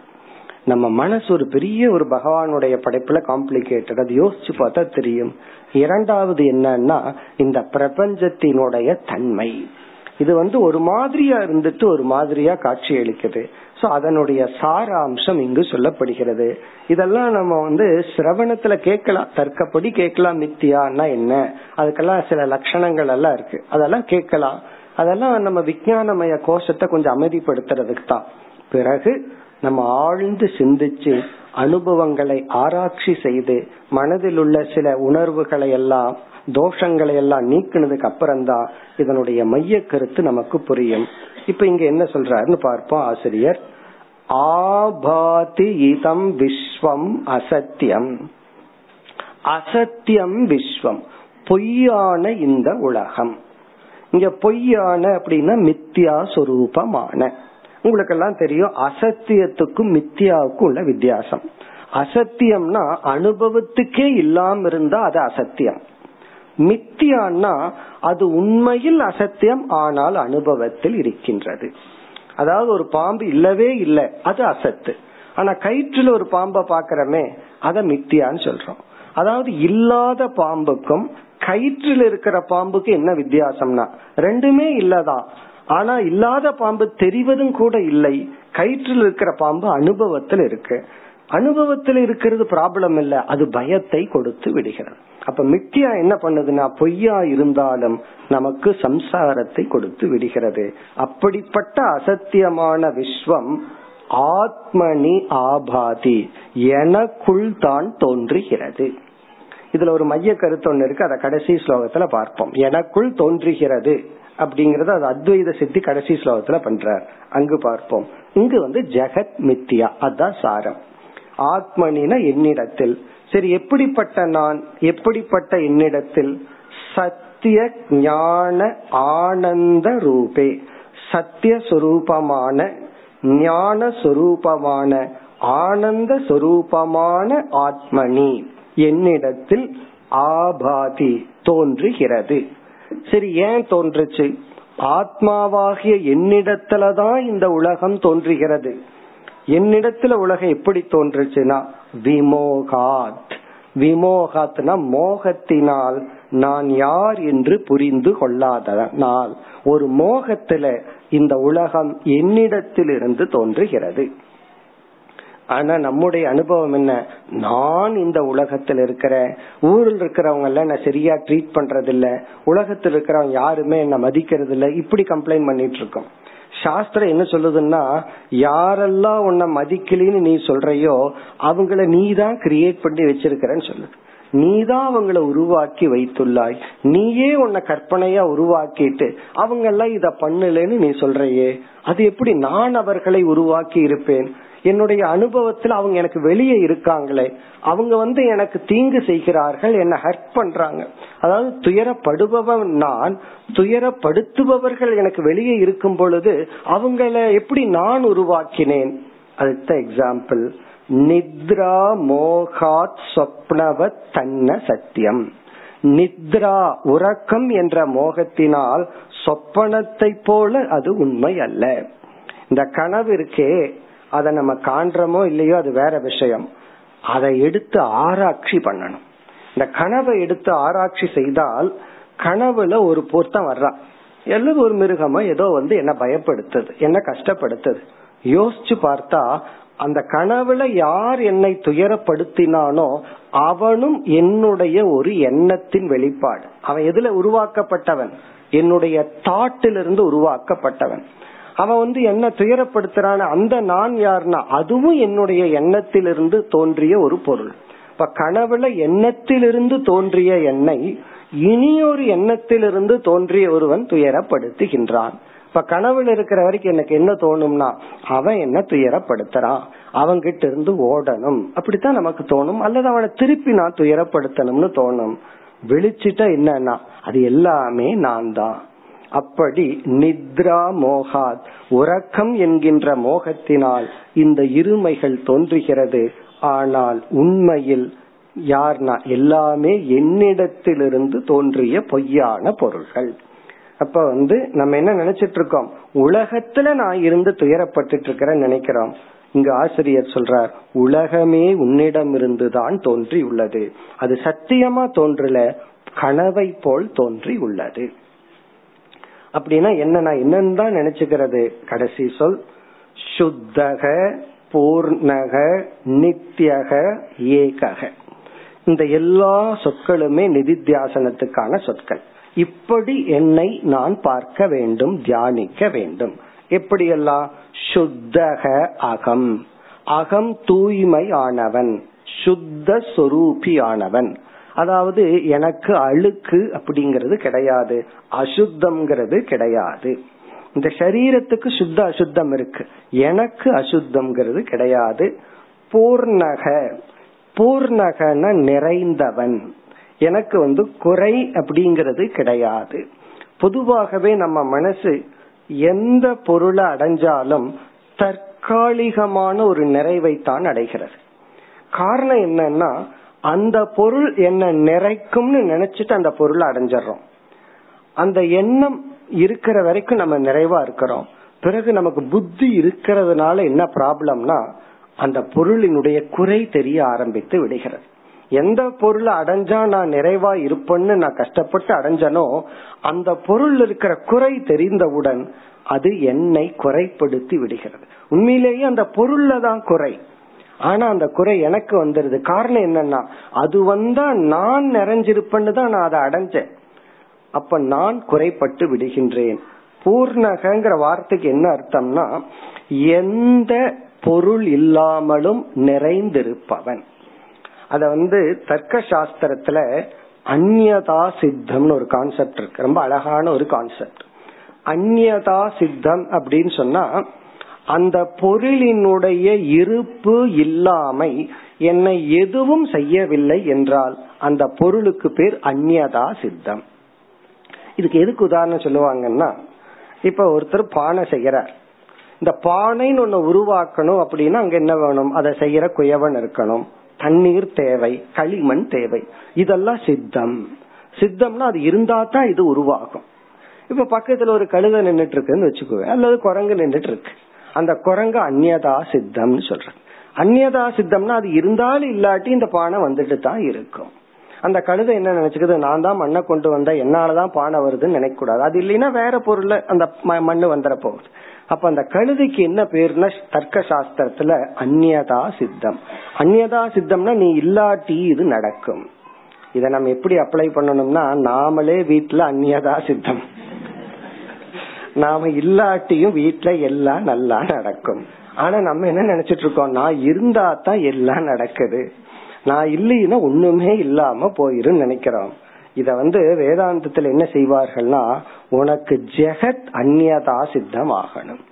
நம்ம மனசு ஒரு பெரிய ஒரு பகவானுடைய படைப்புல காம்ப்ளிகேட்டட் அது யோசிச்சு பார்த்தா தெரியும். இரண்டாவது என்னன்னா இந்த பிரபஞ்சத்தினுடைய தன்மை. இது வந்து ஒரு மாதிரியா இருந்துட்டு ஒரு மாதிரியா காட்சி அளிக்குது. சோ அதனுடைய சாராம்சம் இங்கு சொல்லப்படுகிறது. இதெல்லாம் நம்ம வந்து சிரவணத்துல கேட்கலாம். தர்க்கப்படி கேட்கலாம் மித்தியான்னா என்ன? அதுக்கெல்லாம் சில லட்சணங்கள் எல்லாம் இருக்கு. அதெல்லாம் கேட்கலாம். அதெல்லாம் நம்ம விஜயானமய கோஷத்தை கொஞ்சம் அமைதிப்படுத்துறதுக்கு தான். பிறகு நம்ம ஆழ்ந்து சிந்திச்சு அனுபவங்களை ஆராய்ச்சி செய்து மனதில் உள்ள சில உணர்வுகளை எல்லாம் தோஷங்களை எல்லாம் நீக்கினதுக்கு அப்புறம்தான் இதனுடைய மைய கருத்து நமக்கு புரியும். இப்ப இங்க என்ன சொல்றாருன்னு பார்ப்போம் ஆசிரியர். ஆபாதி இதம் விஸ்வம் அசத்தியம். அசத்தியம் விஸ்வம். பொய்யான இந்த உலகம். இங்க பொய்யான அப்படின்னா மித்தியா சொரூபமான. உங்களுக்கு எல்லாம் தெரியும் அசத்தியத்துக்கும் மித்தியாவுக்கும் உள்ள வித்தியாசம். அசத்தியம்னா அனுபவத்துக்கே இல்லாம இருந்தா அது அசத்தியம். மித்தியான்னா அது உண்மையில் அசத்தியம் ஆனால் அனுபவத்தில் இருக்கின்றது. அதாவது ஒரு பாம்பு இல்லவே இல்லை அது அசத்து. ஆனா கயிற்றுல ஒரு பாம்பை பாக்கிறமே அத மித்தியான்னு சொல்றோம். அதாவது இல்லாத பாம்புக்கும் கயிற்றில் இருக்கிற பாம்புக்கு என்ன வித்தியாசம்னா ரெண்டுமே இல்லதான் ஆனா இல்லாத பாம்பு தெரிவதும் கூட இல்லை கயிற்றில் இருக்கிற பாம்பு அனுபவத்தில் இருக்கு. அனுபவத்தில் இருக்கிறது ப்ராப்ளம் இல்ல அது பயத்தை கொடுத்து விடுகிறது. அப்ப மித்தியா என்ன பண்ணுதுன்னா பொய்யா இருந்தாலும் நமக்கு சம்சாரத்தை கொடுத்து விடுகிறது. அப்படிப்பட்ட அசத்தியமான விஸ்வம் ஆத்மனி ஆபாதி எனக்குள் தான் தோன்றுகிறது. இதுல ஒரு மைய கருத்து ஒண்ணு இருக்கு அதை கடைசி ஸ்லோகத்துல பார்ப்போம். எனக்குள் தோன்றுகிறது அப்படிங்கறது அது அத்வைத சித்தி கடைசி ஸ்லோகத்துல பண்றார். அங்கு பார்ப்போம். இங்கு வந்து ஜெகத் மித்தியா அதான் சாரம். ஆத்மனின என்னிடத்தில். சரி எப்படிப்பட்ட நான் எப்படிப்பட்ட என்னிடத்தில்? சத்திய ஞான ஆனந்த ரூபே. சத்திய சுரூபமான ஞான சுரூபமான ஆனந்த சுரூபமான ஆத்மனி என்னிடத்தில் ஆபாதி தோன்றுகிறது. சரி ஏன் தோன்றுச்சு? ஆத்மாவாகிய என்னிடத்துலதான் இந்த உலகம் தோன்றுகிறது. என்னிடத்துல உலகம் எப்படி தோன்றுச்சுன்னா விமோகாத். விமோகாத்னா மோகத்தினால் நான் யார் என்று புரிந்து கொள்ளாதனால் ஒரு மோகத்துல இந்த உலகம் என்னிடத்திலிருந்து தோன்றுகிறது. ஆனா நம்முடைய அனுபவம் என்ன? நான் இந்த உலகத்தில் இருக்கிறேன் ஊரில் இருக்கிறவங்க எல்லாம் என்ன சரியா ட்ரீட் பண்றது இல்ல உலகத்தில் இருக்கிறவங்க யாருமே என்ன மதிக்கிறது இல்ல இப்படி கம்ப்ளைண்ட் பண்ணிட்டு இருக்கோம். சாஸ்திரம் என்ன சொல்லுதுன்னா யாரெல்லாம் உன்னை மதிக்கலின்னு நீ சொல்றையோ அவங்கள நீ தான் கிரியேட் பண்ணி வச்சிருக்கிறன்னு சொல்லுது. நீதான் அவங்கள உருவாக்கி வைத்துள்ளாய். நீயே உன்னை கற்பனையா உருவாக்கிட்டு அவங்க எல்லாம் இத பண்ணலன்னு நீ சொல்றையே. அது எப்படி நான் அவர்களை உருவாக்கி இருப்பேன்? என்னுடைய அனுபவத்தில் அவங்க எனக்கு வெளியே இருக்காங்களே அவங்க வந்து எனக்கு தீங்கு செய்கிறார்கள் என்ன ஹர்ட் பண்றாங்க. அதாவது துயரப்படுபவன் நான் துயரப்படுத்துபவர்கள் எனக்கு வெளியே இருக்கும் பொழுது அவங்கள எப்படி நான் உருவாக்கினேன்? அடுத்த எக்ஸாம்பிள் நித்ரா மோகாத் சொப்னவ தன்ன சத்தியம். நித்ரா உறக்கம் என்ற மோகத்தினால் சொப்பனத்தை போல அது உண்மை அல்ல. இந்த கனவு இருக்கே அதை நம்ம காண்றோமோ இல்லையோ அது வேற விஷயம். அதை எடுத்து ஆராய்ச்சி பண்ணணும். இந்த கனவை எடுத்து ஆராய்ச்சி செய்தால் கனவுல ஒரு பொருத்தம் வர்றான் எல்லாம் ஒரு மிருகமோ ஏதோ வந்து என்ன பயப்படுத்துது என்ன கஷ்டப்படுத்துது. யோசிச்சு பார்த்தா அந்த கனவுல யார் என்னை துயரப்படுத்தினானோ அவனும் என்னுடைய ஒரு எண்ணத்தின் வெளிப்பாடு. அவன் எதுல உருவாக்கப்பட்டவன்? என்னுடைய தாட்டிலிருந்து உருவாக்கப்பட்டவன். அவன் வந்து என்ன துயரப்படுத்துறான அந்த நான் யாருன்னா அதுவும் என்னுடைய எண்ணத்திலிருந்து தோன்றிய ஒரு பொருள். இப்ப கனவுல எண்ணத்திலிருந்து தோன்றிய எண்ணை இனி ஒரு எண்ணத்திலிருந்து தோன்றிய ஒருவன் துயரப்படுத்துகின்றான். இப்ப கனவுல இருக்கிற வரைக்கும் எனக்கு என்ன தோணும்னா அவன் என்ன துயரப்படுத்துறான். அவங்கிட்ட இருந்து ஓடணும். அப்படித்தான் நமக்கு தோணும். அல்லது அவனை திருப்பி நான் துயரப்படுத்தணும்னு தோணும். விழிச்சிட்டா என்னன்னா அது எல்லாமே நான் தான் அப்படி நித்ரா மோகாத் உறக்கம் என்கின்ற மோகத்தினால் இந்த இருமைகள் தோன்றுகிறது. ஆனால் உண்மையில் யார்னா எல்லாமே என்னிடத்திலிருந்து தோன்றிய பொய்யான பொருள்கள். அப்ப வந்து நம்ம என்ன நினைச்சிட்டு இருக்கோம் உலகத்துல நான் இருந்து துயரப்பட்டு இருக்கிறேன்னு நினைக்கிறோம். இங்க ஆசிரியர் சொல்றார் உலகமே உன்னிடமிருந்து தான் தோன்றி உள்ளது அது சத்தியமா தோன்றல கனவை போல் தோன்றி உள்ளது அப்படின்னா என்ன நான் என்னன்னு தான் நினைச்சுக்கிறது. கடைசி சொல் சுத்தக பூர்ணக நித்தியக ஏகக. இந்த எல்லா சொற்களுமே நிதித்தியாசனத்துக்கான சொற்கள். இப்படி என்னை நான் பார்க்க வேண்டும் தியானிக்க வேண்டும். எப்படியெல்லாம்? சுத்தக அகம். அகம் தூய்மை ஆனவன் சுத்த சொரூபி ஆனவன் அதாவது எனக்கு அழுக்கு அப்படிங்கிறது கிடையாது அசுத்தம்ங்கிறது கிடையாது. இந்த சரீரத்துக்கு சுத்த அசுத்தம் இருக்கு எனக்கு அசுத்தம்ங்கிறது கிடையாது. பூர்ணக பூர்ணகன நிறைந்தவன் எனக்கு வந்து குறை அப்படிங்கிறது கிடையாது. பொதுவாகவே நம்ம மனசு எந்த பொருளை அடைஞ்சாலும் தற்காலிகமான ஒரு நிறைவைத்தான் அடைகிறது. காரணம் என்னன்னா அந்த பொருள் என்ன நிறைக்கும்னு நினைச்சிட்டு அந்த பொருளை அடைஞ்சிடறோம். அந்த எண்ணம் இருக்கிற வரைக்கும் நம்ம நிறைவா இருக்கிறோம். பிறகு நமக்கு புத்தி இருக்கிறதுனால என்ன ப்ராப்ளம்னா அந்த பொருளினுடைய குறை தெரிய ஆரம்பித்து விடுகிறது. எந்த பொருளை அடைஞ்சா நான் நிறைவா இருப்பேன்னு நான் கஷ்டப்பட்டு அடைஞ்சனோ அந்த பொருள் இருக்கிற குறை தெரிந்தவுடன் அது என்னை குறைப்படுத்தி விடுகிறது. உண்மையிலேயே அந்த பொருள்ல தான் குறை. ஆனா அந்த குறை எனக்கு வந்துருது. காரணம் என்னன்னா அது வந்தா நான் நிறைஞ்சிருப்பேன்னு தான் நான் அதை அடைஞ்சேன். அப்ப நான் குறைப்பட்டு விடுகின்றேன். பூர்ணகங்கிற வார்த்தைக்கு என்ன அர்த்தம்னா எந்த பொருள் இல்லாமலும் நிறைந்திருப்பவன். அத வந்து தர்க்க சாஸ்திரத்துல அந்யதா சித்தம்னு ஒரு கான்செப்ட் இருக்கு. ரொம்ப அழகான ஒரு கான்செப்ட் அந்யதா சித்தம் அப்படின்னு சொன்னா அந்த பொருளினுடைய இருப்பு இல்லாமை என்னை எதுவும் செய்யவில்லை என்றால் அந்த பொருளுக்கு பேர் அந்நதா சித்தம். இதுக்கு எதுக்கு உதாரணம் சொல்லுவாங்கன்னா இப்ப ஒருத்தர் பானை செய்யறார் இந்த பானைன்னு ஒண்ணு உருவாக்கணும் அப்படின்னா அங்க என்ன வேணும்? அதை செய்யற குயவன் இருக்கணும். தண்ணீர் தேவை களிமண் தேவை. இதெல்லாம் சித்தம். சித்தம்னா அது இருந்தா தான் இது உருவாகும். இப்ப பக்கத்துல ஒரு கழுத நின்றுட்டு இருக்குன்னு வச்சுக்குவேன் அல்லது குரங்கு நின்றுட்டு இருக்கு. அந்த குரங்கு அந்நியதா சித்தம்னு சொல்றது அந்யதா சித்தம்னா அது இருந்தாலும் இல்லாட்டி இந்த பானை வந்துட்டு தான் இருக்கும். அந்த கழுதை என்ன நினைச்சுக்குது? நான் தான் மண்ணை கொண்டு வந்தா என்னாலதான் பானை வருதுன்னு நினைக்க கூடாது அது இல்லைன்னா வேற பொருள்ல அந்த மண்ணு வந்துட போகுது. அப்ப அந்த கழுதைக்கு என்ன பேருன்னா தர்க்க சாஸ்திரத்துல அந்நியதா சித்தம் அந்நியதா சித்தம்னா நீ இல்லாட்டி இது நடக்கும். இத நம்ம எப்படி அப்ளை பண்ணணும்னா நாமளே வீட்டுல அந்நியதா சித்தம் நாம இல்லாட்டியும் வீட்டுல எல்லாம் நல்லா நடக்கும். ஆனா நம்ம என்ன நினைச்சிட்டு இருக்கோம்? நான் இருந்தா தான் எல்லாம் நடக்குது. நான் இல்லைன்னா ஒண்ணுமே இல்லாம போயிரும் நினைக்கிறோம். இத வந்து வேதாந்தத்துல என்ன செய்வார்கள்னா உனக்கு ஜெகத் அந்நியதா சித்தம் ஆகணும்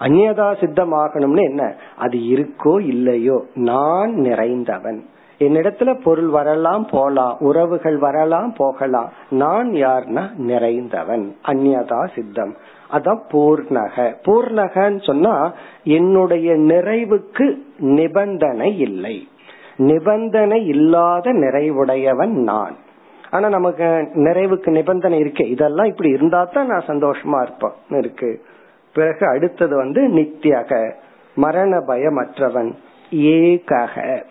அந்நியதா சித்தம் ஆகணும்னு என்ன? அது இருக்கோ இல்லையோ நான் நிறைந்தவன். என்னிடத்துல பொருள் வரலாம் போலாம் உறவுகள் வரலாம் போகலாம். நான் யார்னா நிறைந்தவன் அந்நதா சித்தம். அதான் பூர்ணக. பூர்ணகன்னு சொன்னா என்னுடைய நிறைவுக்கு நிபந்தனை இல்லை. நிபந்தனை இல்லாத நிறைவுடையவன் நான். ஆனா நமக்கு நிறைவுக்கு நிபந்தனை இருக்கு. இதெல்லாம் இப்படி இருந்தா தான் நான் சந்தோஷமா இருப்பேன். இருக்கு. பிறகு அடுத்தது வந்து நித்தியக. மரண பயமற்றவன். ஏகக.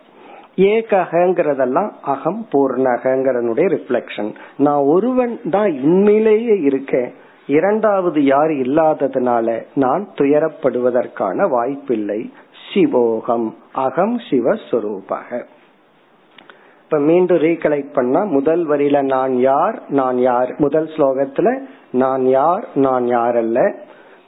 ஏகங்கிறதெல்லாம் அகம் பூர்ணகங்கிறனுடைய ரிஃப்ளெக்ஷன் நான் ஒருவன் தான் உண்மையிலேயே இருக்கேன். இரண்டாவது யார் இல்லாததுனால நான் துயரப்படுவதற்கான வாய்ப்பில்லை. சிவோகம். அகம் சிவஸ்வரூபக. இப்ப மீண்டும் ரீகலெக்ட் பண்ணா முதல் வரியில நான் யார் நான் யார்? முதல் ஸ்லோகத்துல நான் யார் நான் யார் அல்ல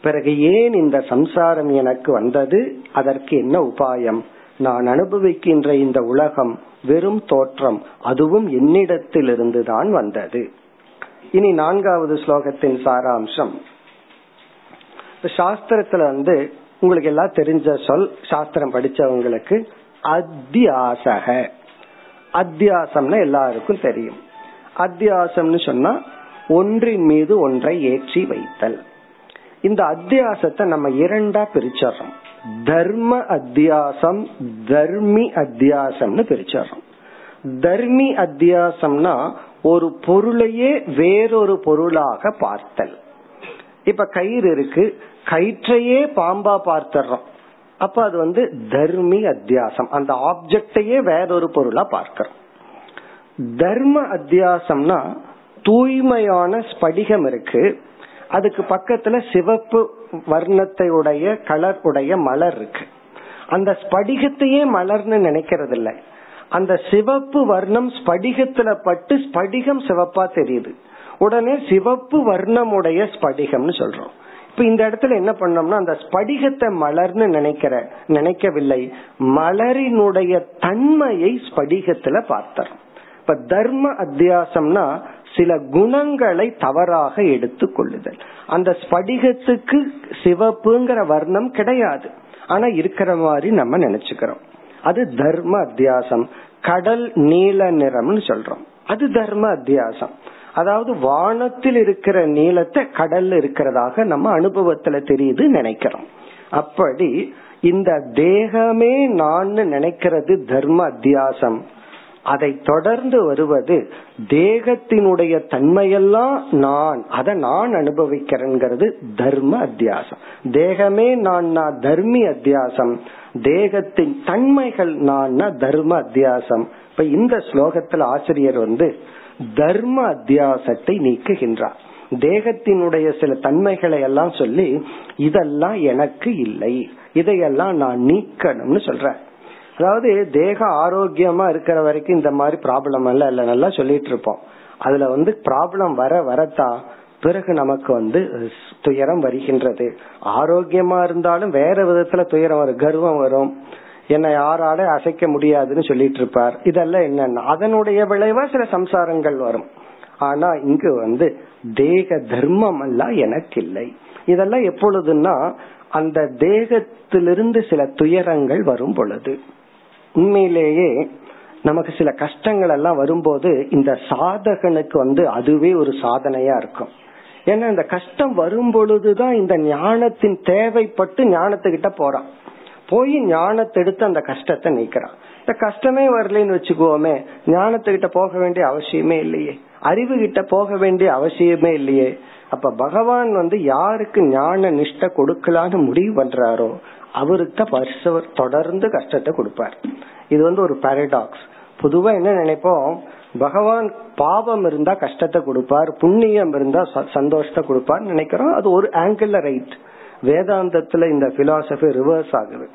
பிறகு ஏன் இந்த சம்சாரம் எனக்கு வந்தது? அதற்கு என்ன உபாயம்? நான் அனுபவிக்கின்ற இந்த உலகம் வெறும் தோற்றம் அதுவும் என்னிடத்திலிருந்து தான் வந்தது. இனி நான்காவது ஸ்லோகத்தின் சாராம்சம். சாஸ்திரத்துல வந்து உங்களுக்கு எல்லாம் தெரிஞ்ச சொல் சாஸ்திரம் படிச்சவங்களுக்கு அத்தியாசக. அத்தியாசம்னா எல்லாருக்கும் தெரியும். அத்தியாசம்னு சொன்னா ஒன்றின் மீது ஒன்றை ஏற்றி வைத்தல். இந்த அத்தியாசத்தை நம்ம இரண்டா பிரிச்சிடறோம். தர்ம அத்தியாசம் தர்மி அத்தியாசம்னு பிரிச்சறோம் தர்மி அத்தியாசம்னா ஒரு பொருளையே வேறொரு பொருளாக பார்த்தல். இப்ப கயிறு இருக்கு கயிற்றையே பாம்பா பார்த்துறோம். அப்ப அது வந்து தர்மி அத்தியாசம். அந்த ஆப்ஜெக்டையே வேறொரு பொருளா பார்க்கிறோம். தர்ம அத்தியாசம்னா தூய்மையான ஸ்படிகம் இருக்கு. அதுக்கு பக்கத்துல சிவப்பு வர்ணத்தை உடைய கலர் உடைய மலர் இருக்கு. அந்த ஸ்படிகத்தையே மலர்னு நினைக்கிறது இல்ல அந்த சிவப்பு வர்ணம் ஸ்படிகத்துல பட்டு ஸ்படிகம் சிவப்பா தெரியுது. உடனே சிவப்பு வர்ணமுடைய ஸ்படிகம்னு சொல்றோம். இப்ப இந்த இடத்துல என்ன பண்ணோம்னா அந்த ஸ்படிகத்தை மலர்னு நினைக்கிற நினைக்கவில்லை. மலரினுடைய தன்மையை ஸ்படிகத்துல பார்த்தோம் இப்ப தர்ம அத்தியாசம்னா சில குணங்களை தவறாக எடுத்துக் கொள்ளுதல். அந்த ஸ்படிகத்துக்கு சிவப்புங்கிற வர்ணம் கிடையாது. ஆனா இருக்கிற மாதிரி நம்ம நினைச்சுக்கிறோம். அது தர்ம அத்தியாசம். கடல் நீல நிறம்னு சொல்றோம். அது தர்ம அத்தியாசம். அதாவது வானத்தில் இருக்கிற நீளத்தை கடல்ல இருக்கிறதாக நம்ம அனுபவத்துல தெரியுது நினைக்கிறோம். அப்படி இந்த தேகமே நான் நினைக்கிறது தர்ம அத்தியாசம். அதை தொடர்ந்து வருவது தேகத்தினுடைய தன்மையெல்லாம் நான் அதை நான் அனுபவிக்கிறேங்கிறது தர்ம அத்தியாசம். தேகமே நான் நான் தர்மி அத்தியாசம். தேகத்தின் தன்மைகள் நான் தர்ம அத்தியாசம். இப்ப இந்த ஸ்லோகத்துல ஆசிரியர் வந்து தர்ம அத்தியாசத்தை நீக்குகின்றார். தேகத்தினுடைய சில தன்மைகளை எல்லாம் சொல்லி இதெல்லாம் எனக்கு இல்லை. இதையெல்லாம் நான் நீக்கணும்னு சொல்றேன் அதாவது தேக ஆரோக்கியமா இருக்கிற வரைக்கும் இந்த மாதிரி ப்ராப்ளம் எல்லாம் இல்ல. நல்லா சொல்லிட்டு இருப்போம். அதுல வந்து ப்ராப்ளம் வர வரத்தான் பிறகு நமக்கு வந்து துயரம் வருகின்றது. ஆரோக்கியமா இருந்தாலும் வேற விதத்துல துயரம் வரும் கர்வம் வரும். என்னை யாரால அசைக்க முடியாதுன்னு சொல்லிட்டு இருப்பார். இதெல்லாம் என்னன்னா அதனுடைய விளைவா சில சம்சாரங்கள் வரும். ஆனா இங்கு வந்து தேக தர்மம் எல்லாம் எனக்கு இல்லை. இதெல்லாம் எப்பொழுதுன்னா அந்த தேகத்திலிருந்து சில துயரங்கள் வரும் பொழுது. உண்மையிலேயே நமக்கு சில கஷ்டங்கள் எல்லாம் வரும்போது இந்த சாதகனுக்கு வந்து அதுவே ஒரு சாதனையா இருக்கும். ஏன்னா இந்த கஷ்டம் வரும் பொழுதுதான் இந்த ஞானத்தின் தேவைப்பட்டு ஞானத்துக்கிட்ட போறான். போய் ஞானத்தை எடுத்து அந்த கஷ்டத்தை நீக்கிறான். இந்த கஷ்டமே வரலன்னு வச்சுக்கோமே ஞானத்துக்கிட்ட போக வேண்டிய அவசியமே இல்லையே. அறிவு கிட்ட போக வேண்டிய அவசியமே இல்லையே. அப்ப பகவான் வந்து யாருக்கு ஞான நிஷ்ட கொடுக்கலான்னு முடிவு பண்றாரோ அவருக்கு வருஷவர் தொடர்ந்து கஷ்டத்தை கொடுப்பார். இது வந்து ஒரு பாரடாக்ஸ் பொதுவா என்ன நினைப்போம்? பகவான் பாவம் இருந்தா கஷ்டத்தை கொடுப்பார் புண்ணியம் இருந்தா சந்தோஷத்தை கொடுப்பார் நினைக்கிறோம். அது ஒரு ஆங்கிள் ரைட் வேதாந்தத்துல இந்த பிலாசபி ரிவர்ஸ் ஆகுது.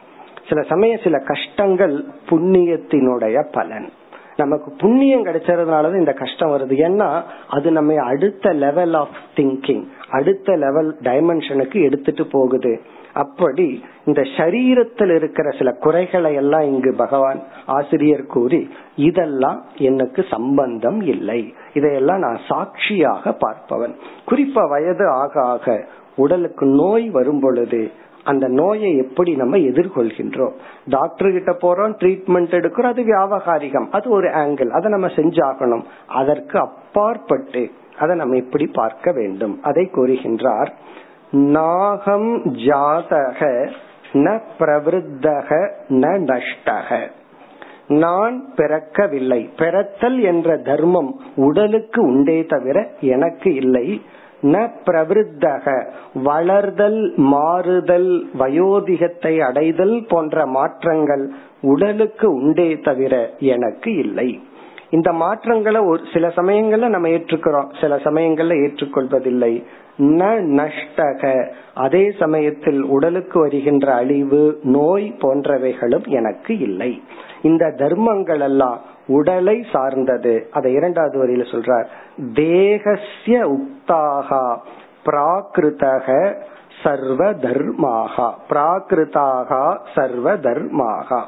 சில சமயம் சில கஷ்டங்கள் புண்ணியத்தினுடைய பலன். நமக்கு புண்ணியம் கிடைச்சதுனாலதான் இந்த கஷ்டம் வருது. ஏன்னா அது நம்ம அடுத்த லெவல் ஆஃப் திங்கிங் அடுத்த லெவல் டைமென்ஷனுக்கு எடுத்துட்டு போகுது. அப்படி இந்த சரீரத்தில் இருக்கிற சில குறைகளை எல்லாம் இங்கு பகவான் ஆசிரியர் கூறி இதெல்லாம் எனக்கு சம்பந்தம் இல்லை. இதையெல்லாம் நான் சாட்சியாக பார்ப்பவன். குறிப்பா வயது ஆக ஆக உடலுக்கு நோய் வரும் பொழுது அந்த நோயை எப்படி நம்ம எதிர்கொள்கின்றோம்? டாக்டர் கிட்ட போறோம் ட்ரீட்மெண்ட் எடுக்கிறோம் அது வியாபகாரிகம். அது ஒரு ஆங்கிள் அதை நம்ம செஞ்சாகணும். அதற்கு அப்பாற்பட்டு அதை நம்ம எப்படி பார்க்க வேண்டும். அதை கூறுகின்றார் நாகம் ஜாதக ந பிரவருத்தக ந நஷ்டக. நான் பிறக்கவில்லை. பிறத்தல் என்ற தர்மம் உடலுக்கு உண்டே தவிர எனக்கு இல்லை. ந பிரவருத்தக வளர்தல் மாறுதல் வயோதிகத்தை அடைதல் போன்ற மாற்றங்கள் உடலுக்கு உண்டே தவிர எனக்கு இல்லை. இந்த மாற்றங்களை ஒரு சில சமயங்கள்ல நம்ம ஏற்றுக்கிறோம். சில சமயங்கள்ல ஏற்றுக்கொள்வதில்லை. ந நஷ்டக. அதே சமயத்தில் உடலுக்கு வருகின்ற அழிவு நோய் போன்றவைகளும் எனக்கு இல்லை. இந்த தர்மங்கள் எல்லாம் உடலை சார்ந்தது. அதை இரண்டாவது வரியில சொல்றார். தேகசிய உக்தாகா. பிராகிருதக சர்வ தர்மாகா பிராகிருதாகா சர்வ தர்மாகா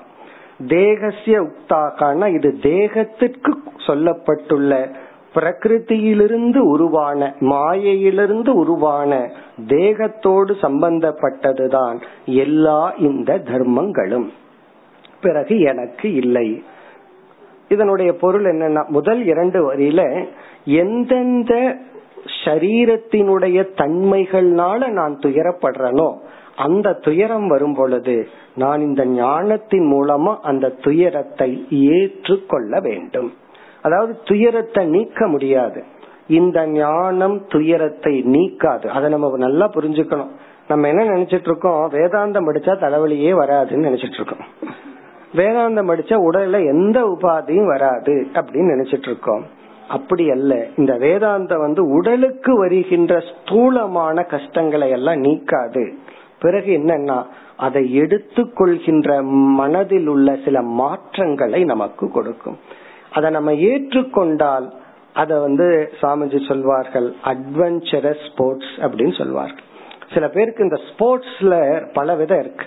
தேகசிய உக்தாகான இது தேகத்திற்கு சொல்லப்பட்டுள்ள பிரகிருதியிலிருந்து உருவான மாயையிலிருந்து உருவான தேகத்தோடு சம்பந்தப்பட்டதுதான் எல்லா இந்த தர்மங்களும். பிறகு எனக்கு இல்லை. இதனுடைய பொருள் என்னன்னா முதல் இரண்டு வரியில எந்தெந்த சரீரத்தினுடைய தன்மைகள்னால நான் துயரப்படுறனோ அந்த துயரம் வரும் பொழுது நான் இந்த ஞானத்தின் மூலமா அந்த துயரத்தை ஏற்றுக்கொள்ள வேண்டும். அதாவது துயரத்தை நீக்க முடியாது. இந்த ஞானம் துயரத்தை நீக்காது. அதை நம்ம நல்லா புரிஞ்சுக்கணும். நம்ம என்ன நினைச்சிட்டு இருக்கோம்? வேதாந்தம் படிச்சா தலைவலியே வராதுன்னு நினைச்சிட்டு இருக்கோம். வேதாந்தம் படிச்சா உடல்ல எந்த உபாதியும் வராது அப்படின்னு நினைச்சிட்டு இருக்கோம். அப்படி அல்ல. இந்த வேதாந்தம் வந்து உடலுக்கு வருகின்ற ஸ்தூலமான கஷ்டங்களை எல்லாம் நீக்காது. பிறகு என்னன்னா அதை எடுத்துக்கொள்கின்ற மனதில் உள்ள சில மாற்றங்களை நமக்கு கொடுக்கும். அதை நம்ம ஏற்றுக்கொண்டால் அத வந்து சாமிஜி சொல்வார்கள் அட்வென்ச்சரஸ் ஸ்போர்ட்ஸ் அப்படின்னு சொல்வார்கள். சில பேருக்கு இந்த ஸ்போர்ட்ஸ்ல பல விதம் இருக்கு.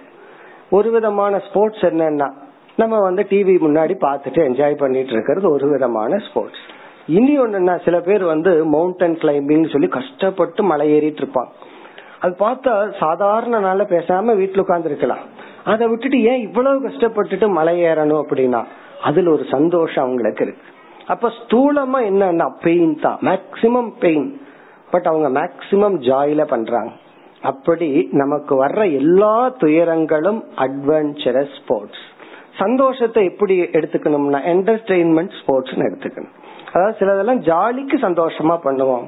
ஒரு விதமான ஸ்போர்ட்ஸ் என்னன்னா நம்ம வந்து டிவி முன்னாடி பார்த்துட்டு என்ஜாய் பண்ணிட்டு இருக்கிறது ஒரு விதமான ஸ்போர்ட்ஸ் இனி ஒண்ணுன்னா சில பேர் வந்து மவுண்டன் கிளைம்பிங் சொல்லி கஷ்டப்பட்டு மலை ஏறிட்டு இருப்பாங்க. அது பார்த்தா சாதாரண நாள பேசாம வீட்டுல உட்கார்ந்து இருக்கலாம் அதை விட்டுட்டு ஏன் இவ்வளவு கஷ்டப்பட்டுட்டு மலை ஏறணும் அப்படின்னா அதுல ஒரு சந்தோஷம் அவங்களுக்கு இருக்கு. அப்ப ஸ்தூலமா என்னன்னா பெயின் தான். மேக்சிமம் பெயின் பட் அவங்க மேக்சிமம் ஜாயில பண்றாங்க. அப்படி நமக்கு வர்ற எல்லா துயரங்களும் அட்வென்ச்சரஸ் ஸ்போர்ட்ஸ் சந்தோஷத்தை எப்படி எடுத்துக்கணும்னா என்டர்டெயின்மெண்ட் ஸ்போர்ட்ஸ் எடுத்துக்கணும். அதாவது சிலதெல்லாம் ஜாலிக்கு சந்தோஷமா பண்ணுவோம்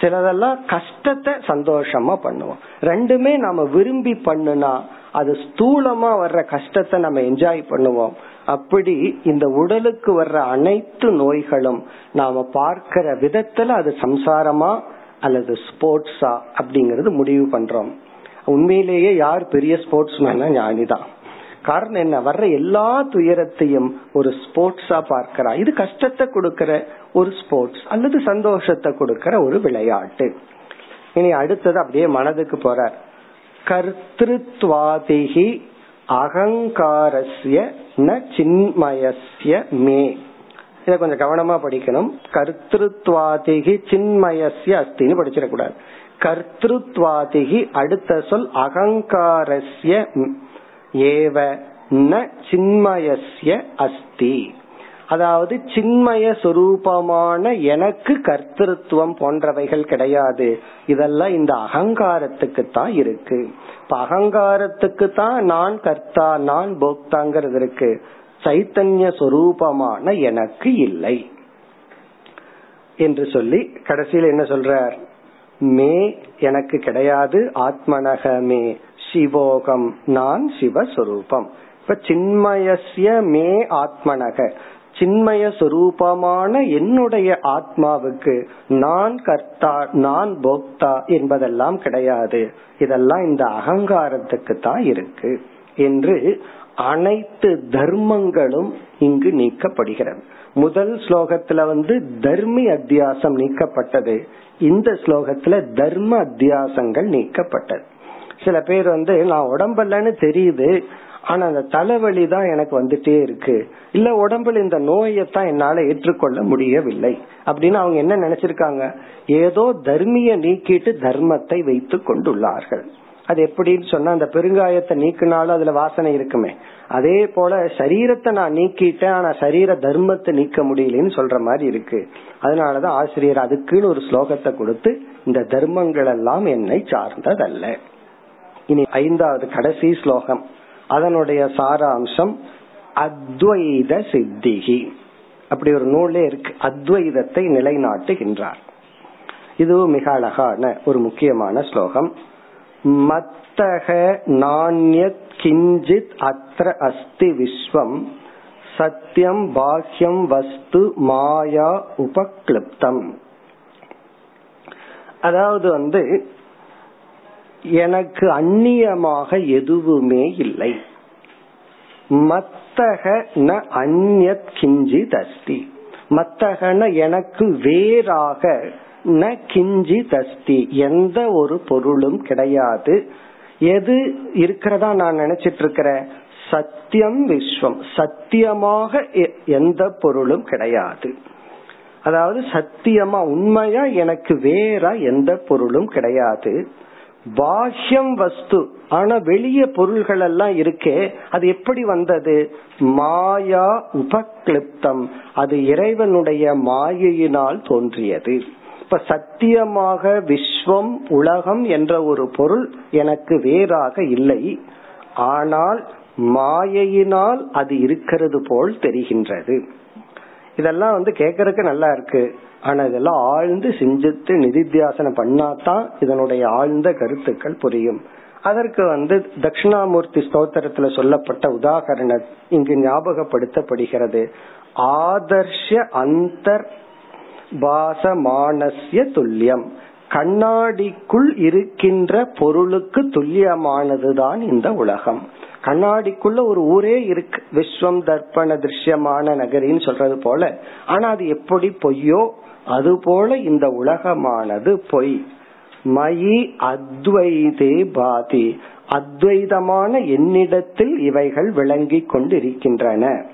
சிலதெல்லாம் கஷ்டத்தை சந்தோஷமா பண்ணுவோம். ரெண்டுமே நாம விரும்பி பண்ணுனா அது ஸ்தூலமா வர்ற கஷ்டத்தை நம்ம என்ஜாய் பண்ணுவோம். அப்படி இந்த உடலுக்கு வர்ற அனைத்து நோய்களும் நாம பார்க்கிற விதத்துல அது சம்சாரமா அல்லது ஸ்போர்ட்ஸா அப்படிங்கறது முடிவு பண்றோம். உண்மையிலேயே யார் பெரிய ஸ்போர்ட்ஸ் மேனா ஞானிதான். காரணம் என்ன? வர்ற எல்லா துயரத்தையும் ஒரு ஸ்போர்ட்ஸா பார்க்கிறான் இது கஷ்டத்தை கொடுக்கற ஒரு ஸ்போர்ட்ஸ் அல்லது சந்தோஷத்தை கொடுக்கற ஒரு விளையாட்டு. இனி அடுத்தது அப்படியே மனதுக்கு போற. கர்த்திருவாதிகி அகங்காரஸ்ய ந சின்மயஸ்ய மே. இதை கொஞ்சம் கவனமா படிக்கணும். கர்த்திருவாதிகி சின்மயஸ்ய அஸ்தின்னு படிச்சிடக்கூடாது. கர்த்திருவாதிகி அடுத்த சொல் அகங்காரஸ்ய ஏவ ந சின்மயஸ்ய அஸ்தி. அதாவது சின்மய சுரூபமான எனக்கு கர்த்தத்துவம் போன்றவைகள் கிடையாது. இதெல்லாம் இந்த அகங்காரத்துக்கு தான் இருக்கு. இப்ப அகங்காரத்துக்கு தான் நான் கர்த்தா நான் போக்தாங்கிறது இருக்கு. சைத்தன்ய சொரூபமான எனக்கு இல்லை. என்று சொல்லி கடைசியில் என்ன சொல்றார்? மே எனக்கு கிடையாது ஆத்மனக மே சிவோகம் நான் சிவஸ்வரூபம். இப்ப சின்மயசிய மே ஆத்மனக. சின்மய சொரூபமான என்னுடைய ஆத்மாவுக்கு நான் கர்த்தா நான் போக்தா என்பதெல்லாம் கிடையாது. இதெல்லாம் இந்த அகங்காரத்துக்கு தான் இருக்கு என்று அனைத்து தர்மங்களும் இங்கு நீக்கப்படுகிறது. முதல் ஸ்லோகத்துல வந்து தர்மி அத்தியாசம் நீக்கப்பட்டது. இந்த ஸ்லோகத்துல தர்ம அத்தியாசங்கள் நீக்கப்பட்டது. சில பேர் வந்து நான் உடம்பல்லன்னு தெரியுது. ஆனா அந்த தலைவலி தான் எனக்கு வந்துட்டே இருக்கு. இல்ல உடம்புல இந்த நோயத்தான் என்னால ஏற்றுக்கொள்ள முடியவில்லை. அப்படின்னு அவங்க என்ன நினைச்சிருக்காங்க? ஏதோ தர்மிய நீக்கிட்டு தர்மத்தை வைத்து கொண்டுள்ளார்கள். அது எப்படின்னு சொன்னா அந்த பெருங்காயத்தை நீக்கினாலும் அதுல வாசனை இருக்குமே. அதே போல சரீரத்தை நான் நீக்கிட்டேன் ஆனா சரீர தர்மத்தை நீக்க முடியலன்னு சொல்ற மாதிரி இருக்கு. அதனாலதான் ஆசிரியர் அதுக்குன்னு ஒரு ஸ்லோகத்தை கொடுத்து இந்த தர்மங்கள் எல்லாம் என்னை சார்ந்ததல்ல. இனி ஐந்தாவது கடைசி ஸ்லோகம். அதனுடைய சாராம்சம் அத்வைத சித்திகி. அப்படி ஒரு நூலே இருக்கு. அத்வைதத்தை நிலைநாட்டுகின்றார். இதுவும் மிக அழகான ஒரு முக்கியமான ஸ்லோகம். மத்தக நாண்யத் கிஞ்சித் அத்ர அஸ்தி விஸ்வம் சத்தியம் பாக்கியம் வஸ்து மாயா உபக்ளிப்தம். அதாவது வந்து எனக்கு அந்நியமாக எதுவுமே இல்லை. மத்தக ந அந்நத் கிஞ்சித் அஸ்தி. மத்தகன எனக்கு வேறாக ந கிஞ்சி தஸ்தி எந்த ஒரு பொருளும் கிடையாது. எது இருக்கிறதா நான் நினைச்சிட்டு இருக்கிறேன் சத்தியம் விஸ்வம். சத்தியமாக எந்த பொருளும் கிடையாது. அதாவது சத்தியமா உண்மையா எனக்கு வேற எந்த பொருளும் கிடையாது. பாஷ்யம் வஸ்து. ஆனா வெளிய பொருள்கள் எல்லாம் இருக்கே அது எப்படி வந்தது? மாயா உபக்ளிப்தம் அது இறைவனுடைய மாயையினால் தோன்றியது. இப்ப சத்தியமாக விஸ்வம் உலகம் என்ற ஒரு பொருள் எனக்கு வேறாக இல்லை. ஆனால் மாயையினால் அது இருக்கிறது போல் தெரிகின்றது. இதெல்லாம் வந்து கேக்குறதுக்கு நல்லா இருக்கு. ஆனா இதெல்லாம் ஆழ்ந்து சிந்தித்து நிதித்தியாசனம் பண்ணாதான் இதனுடைய ஆழ்ந்த கருத்துக்கள் புரியும். அதற்கு வந்து தட்சிணாமூர்த்தி ஸ்தோத்திரத்துல சொல்லப்பட்ட உதாகரணம் இங்கு ஞாபகப்படுத்தப்படுகிறது. ஆதர்ஷ அந்த பாசமானசிய துல்லியம். கண்ணாடிக்குள் இருக்கின்ற பொருளுக்கு துல்லியமானதுதான் இந்த உலகம். கண்ணாடிக்குள்ள ஒரு ஊரே இருக்கு. விஸ்வம் தர்ப்பண திருஷ்யமான நகரின்னு சொல்றது போல. ஆனா அது எப்படி பொய்யோ அதுபோல இந்த உலகமானது பொய். மயி அத்வைதே பாதி. அத்வைதமான என்னிடத்தில் இவைகள் விளங்கி கொண்டிருக்கின்றன.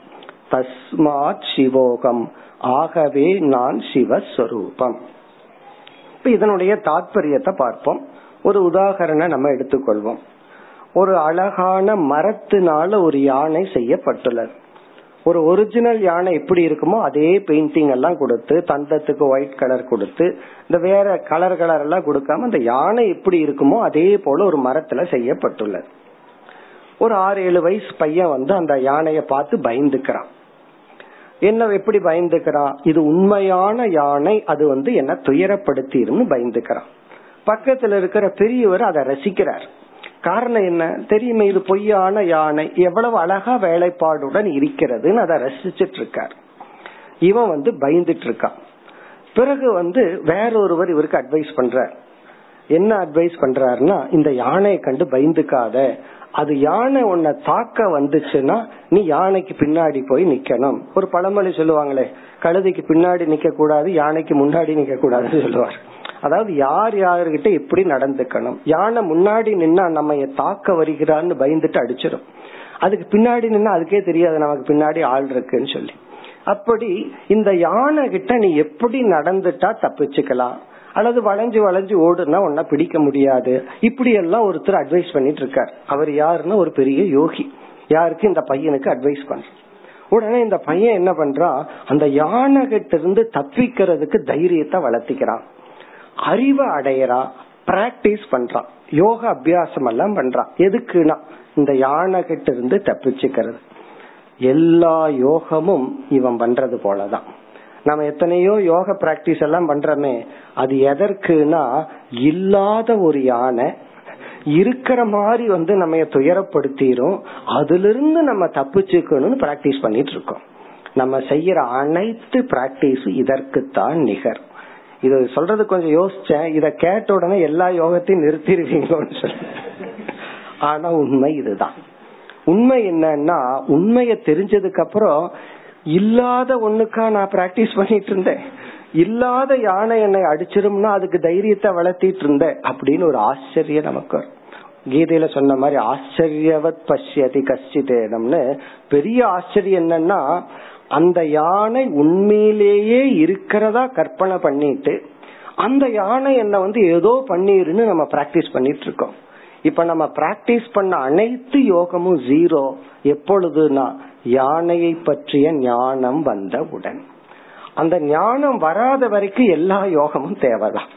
தஸ்மாத் சிவோகம். ஆகவே நான் சிவஸ்வரூபம். இப்ப இதனுடைய தாற்பயத்தை பார்ப்போம். ஒரு உதாகரணம் நம்ம எடுத்துக்கொள்வோம். ஒரு அழகான மரத்தினால ஒரு யானை செய்யப்பட்டுள்ளது. ஒரு ஒரிஜினல் யானை எப்படி இருக்குமோ அதே பெயிண்டிங் எல்லாம் கொடுத்து தந்தத்துக்கு ஒயிட் கலர் கொடுத்து இந்த வேற கலர் கலர் எல்லாம் கொடுக்காம அந்த யானை எப்படி இருக்குமோ அதே போல ஒரு மரத்துல செய்யப்பட்டுள்ளது. ஒரு ஆறு ஏழு வயசு பையன் வந்து அந்த யானைய பார்த்து பயந்துக்கிறான். என்ன எப்படி பயந்துக்கிறான்? இது உண்மையான யானை அது வந்து என்ன துயரப்படுத்திடும் பயந்துக்கிறான். பக்கத்துல இருக்கிற பெரியவர் அதை ரசிக்கிறார். காரணம் என்ன? தெரியுமே இது பொய்யான யானை. எவ்வளவு அழகா வேலைப்பாடுடன் இருக்கிறதுன்னு அதை ரசிச்சிட்டு இருக்கார் இவன் வந்து பயந்துட்டு இருக்கான் பிறகு வந்து வேறொருவர் இவருக்கு அட்வைஸ் பண்றார். என்ன அட்வைஸ் பண்றாருன்னா இந்த யானையை கண்டு பயந்துக்காத. அது யானை உன்னை தாக்க வந்துச்சுன்னா நீ யானைக்கு பின்னாடி போய் நிக்கணும். ஒரு பழமொழி சொல்லுவாங்களே கழுதைக்கு பின்னாடி நிக்க கூடாது யானைக்கு முன்னாடி நிக்க கூடாதுன்னு சொல்லுவார். அதாவது யார் யாருகிட்ட எப்படி நடந்துக்கணும்? யானை முன்னாடி நின்னா நம்ம தாக்க வருகிறான்னு பயந்துட்டு அடிச்சிடும். அதுக்கு பின்னாடி நின்னா அதுக்கே தெரியாது நமக்கு பின்னாடி ஆள் இருக்குன்னு சொல்லி. அப்படி இந்த யானை கிட்ட நீ எப்படி நடந்துட்டா தப்பிச்சுக்கலாம். அல்லது வளைஞ்சு வளைஞ்சு ஓடுனா ஒன்னா பிடிக்க முடியாது. இப்படி எல்லாம் ஒருத்தர் அட்வைஸ் பண்ணிட்டு இருக்கார். அவர் யாருன்னா ஒரு பெரிய யோகி. யாருக்கு? இந்த பையனுக்கு அட்வைஸ் பண்ற உடனே இந்த பையன் என்ன பண்றான் அந்த யானை கிட்ட இருந்து தப்பிக்கிறதுக்கு தைரியத்தை வளர்த்திக்கிறான். அறிவை அடையறா பிராக்டிஸ் பண்றான் யோக அபியாசம் எல்லாம் பண்றான் எதுக்குன்னா இந்த யானை கிட்ட இருந்து தப்பிச்சுக்கிறது. எல்லா யோகமும் இவன் பண்றது போலதான். நம்ம எத்தனையோ யோக பிராக்டிஸ் எல்லாம் பண்றோமே அது எதற்குனா இல்லாத ஒரு யானை இருக்கிற மாதிரி வந்து நம்ம துயரப்படுத்திரும் அதுல இருந்து நம்ம தப்பிச்சுக்கணும்னு பிராக்டிஸ் பண்ணிட்டு இருக்கோம். நம்ம செய்யற அனைத்து பிராக்டிஸும் இதற்குத்தான் நிகர். இது சொல்றது கொஞ்சம் யோசிச்சேன். இத கேட்ட உடனே எல்லா யோகத்தையும் நிறுத்திடுவீங்கன்னு சொல்லி. ஆனா உண்மை இதுதான். உண்மை என்னன்னா உண்மைய தெரிஞ்சதுக்கு அப்புறம் இல்லாத ஒண்ணுக்கா நான் பிராக்டிஸ் பண்ணிட்டு இருந்தேன் இல்லாத யானை என்னை அடிச்சிரும்னா அதுக்கு தைரியத்தை வளர்த்திட்டு இருந்தேன் அப்படின்னு ஒரு ஆச்சரியம் நமக்கு கீதையில சொன்ன மாதிரி ஆச்சரியவத் பஷ்யதி கஷ்டிதேனம்னு பெரிய ஆச்சரியம் என்னன்னா அந்த யானை உண்மையிலேயே இருக்கிறதா கற்பனை பண்ணிட்டு அந்த யானை என்ன வந்து ஏதோ பண்ணிருன்னு நம்ம பிராக்டிஸ் பண்ணிட்டு இருக்கோம் இப்ப நம்ம பிராக்டிஸ் பண்ண அனைத்து யோகமும் ஜீரோ எப்பொழுதுனா யானையை பற்றிய ஞானம் வந்தவுடன் அந்த ஞானம் வராத வரைக்கும் எல்லா யோகமும் தேவைதான்.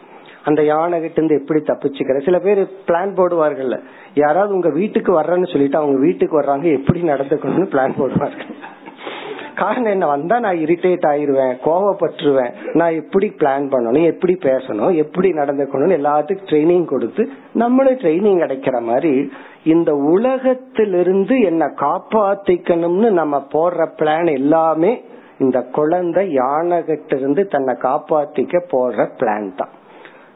அந்த யானை கிட்ட இருந்து எப்படி தப்பிச்சுக்கிற? சில பேர் பிளான் போடுவார்கள் யாராவது உங்க வீட்டுக்கு வர்றேன்னு சொல்லிட்டு அவங்க வீட்டுக்கு வர்றாங்க எப்படி நடந்துக்கணும்னு பிளான் போடுவார்கள். காரணம் என்ன? வந்தா நான் இரிட்டேட் ஆயிருவேன் கோவப்பட்டுருவேன். நான் எப்படி பிளான் பண்ணணும் எப்படி பேசணும் எப்படி நடந்துக்கணும்னு எல்லாத்துக்கும் ட்ரைனிங் கொடுத்து நம்மளும் ட்ரைனிங் கிடைக்கிற மாதிரி இந்த உலகத்திலிருந்து என்ன காப்பாத்திக்கணும்னு நம்ம போடுற பிளான் எல்லாமே இந்த குழந்தை யானகிட்ட இருந்து தன்னை காப்பாத்திக்க போடுற பிளான் தான்.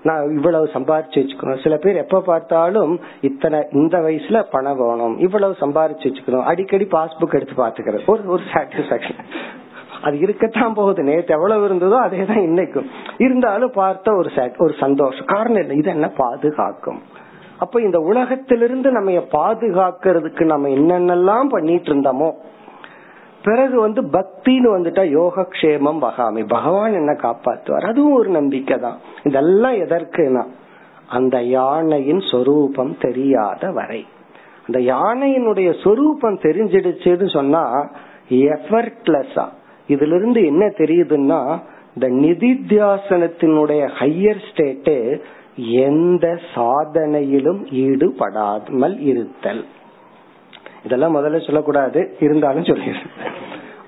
நான் இவ்வளவு சம்பாரிச்சு வச்சுக்கணும். சில பேர் எப்ப பார்த்தாலும் இத்தனை இந்த வயசுல பணம் வேணும் இவ்வளவு சம்பாரிச்சு வச்சுக்கணும். அடிக்கடி பாஸ்புக் எடுத்து பாத்துக்கிறது ஒரு ஒரு சாட்டிஸ்பாக்சன் அது இருக்கத்தான் போகுது. நேற்று எவ்வளவு இருந்ததோ அதே தான் இன்னைக்கும். இருந்தாலும் பார்த்த ஒரு ஒரு சந்தோஷம். காரணம் இல்லை இது என்ன பாதுகாக்கும்? அப்ப இந்த உலகத்திலிருந்து நம்ம பாதுகாக்கிறதுக்கு நம்ம என்னென்னலாம் பண்ணிட்டு இருந்தோமோ பிறகு வந்து பக்தின்னு வந்துட்டா யோகக்ஷேமம் வகாமி. பகவான் என்ன காப்பாத்துவார். அதுவும் ஒரு நம்பிக்கை தான். இதெல்லாம் எதற்குனா அந்த யானையின் சொரூபம் தெரியாத வரை. அந்த யானையினுடைய சொரூபம் தெரிஞ்சிடுச்சுன்னு சொன்னா எஃபர்ட்லெஸ்ஸா இதுல இருந்து என்ன தெரியுதுன்னா இந்த நிதித்தியாசனத்தினுடைய ஹையர் ஸ்டேட்டு எந்த சாதனையிலும் ஈடுபடாமல் இருத்தல். இதெல்லாம் முதல்ல சொல்லக்கூடாது இருந்தாலும் சொல்லிடுறேன்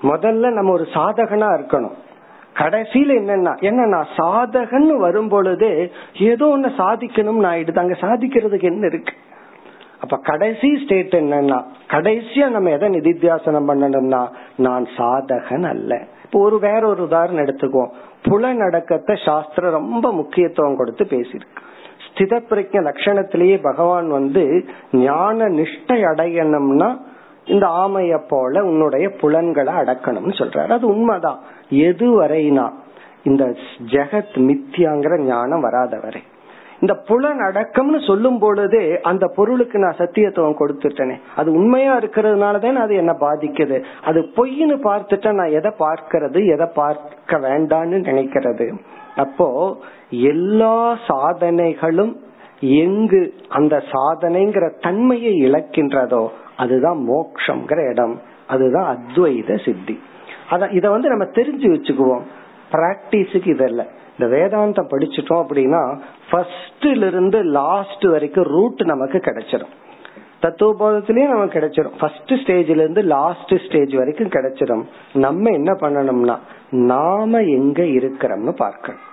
முதல்ல நம்ம ஒரு சாதகனா இருக்கணும். கடைசியில என்னன்னா என்னன்னா சாதகன் வரும் பொழுது ஏதோ ஒண்ணு சாதிக்கணும்னு ஆயிடுது. அங்க சாதிக்கிறதுக்கு என்ன இருக்கு? அப்ப கடைசி ஸ்டேட் என்னன்னா கடைசியா நம்ம எதை நிதித்தியாசனம் பண்ணணும்னா நான் சாதகன் அல்ல. இப்போ ஒரு வேற ஒரு உதாரணம் எடுத்துக்குவோம். புலநடக்கத்தை சாஸ்திரம் ரொம்ப முக்கியத்துவம் கொடுத்து பேசியிருக்கு. சிதப்பிரிக்க லட்சணத்திலேயே பகவான் வந்து ஞான நிஷ்டை அடையணும்னா இந்த ஆமைய போல உன்னுடைய புலன்களை அடக்கணும்னு சொல்றாரு. அது உண்மைதான். எது வரைனா இந்த ஜெகத் மித்தியாங்கிற ஞானம் வராத வரை இந்த புலன் அடக்கம்னு சொல்லும் பொழுதே அந்த பொருளுக்கு நான் சத்தியத்துவம் கொடுத்துட்டேனே. அது உண்மையா இருக்கிறதுனாலதான் அது என்ன பாதிக்குது. அது பொய்னு பார்த்துட்டா நான் எதை பார்க்கறது எதை பார்க்க வேண்டான்னு நினைக்கிறது. அப்போ எல்லா சாதனைகளும் எங்கு அந்த சாதனைங்கிற தன்மையை இழக்கின்றதோ அதுதான் மோக்ஷங்கிற இடம். அதுதான் அத்வைத சித்தி. அத இத வந்து நம்ம தெரிஞ்சு வச்சுக்குவோம். பிராக்டிஸுக்கு இதெல்லாம் இந்த வேதாந்தம் படிச்சுட்டோம் அப்படின்னா ஃபர்ஸ்ட்ல இருந்து லாஸ்ட் வரைக்கும் ரூட் நமக்கு கிடைச்சிடும் தத்துவபோதத்திலயே நமக்கு கிடைச்சிடும் ஃபர்ஸ்ட் ஸ்டேஜ்ல இருந்து லாஸ்ட் ஸ்டேஜ் வரைக்கும் கிடைச்சிடும் நம்ம என்ன பண்ணணும்னா நாம எங்க இருக்கிறோம்னு பார்க்கணும்.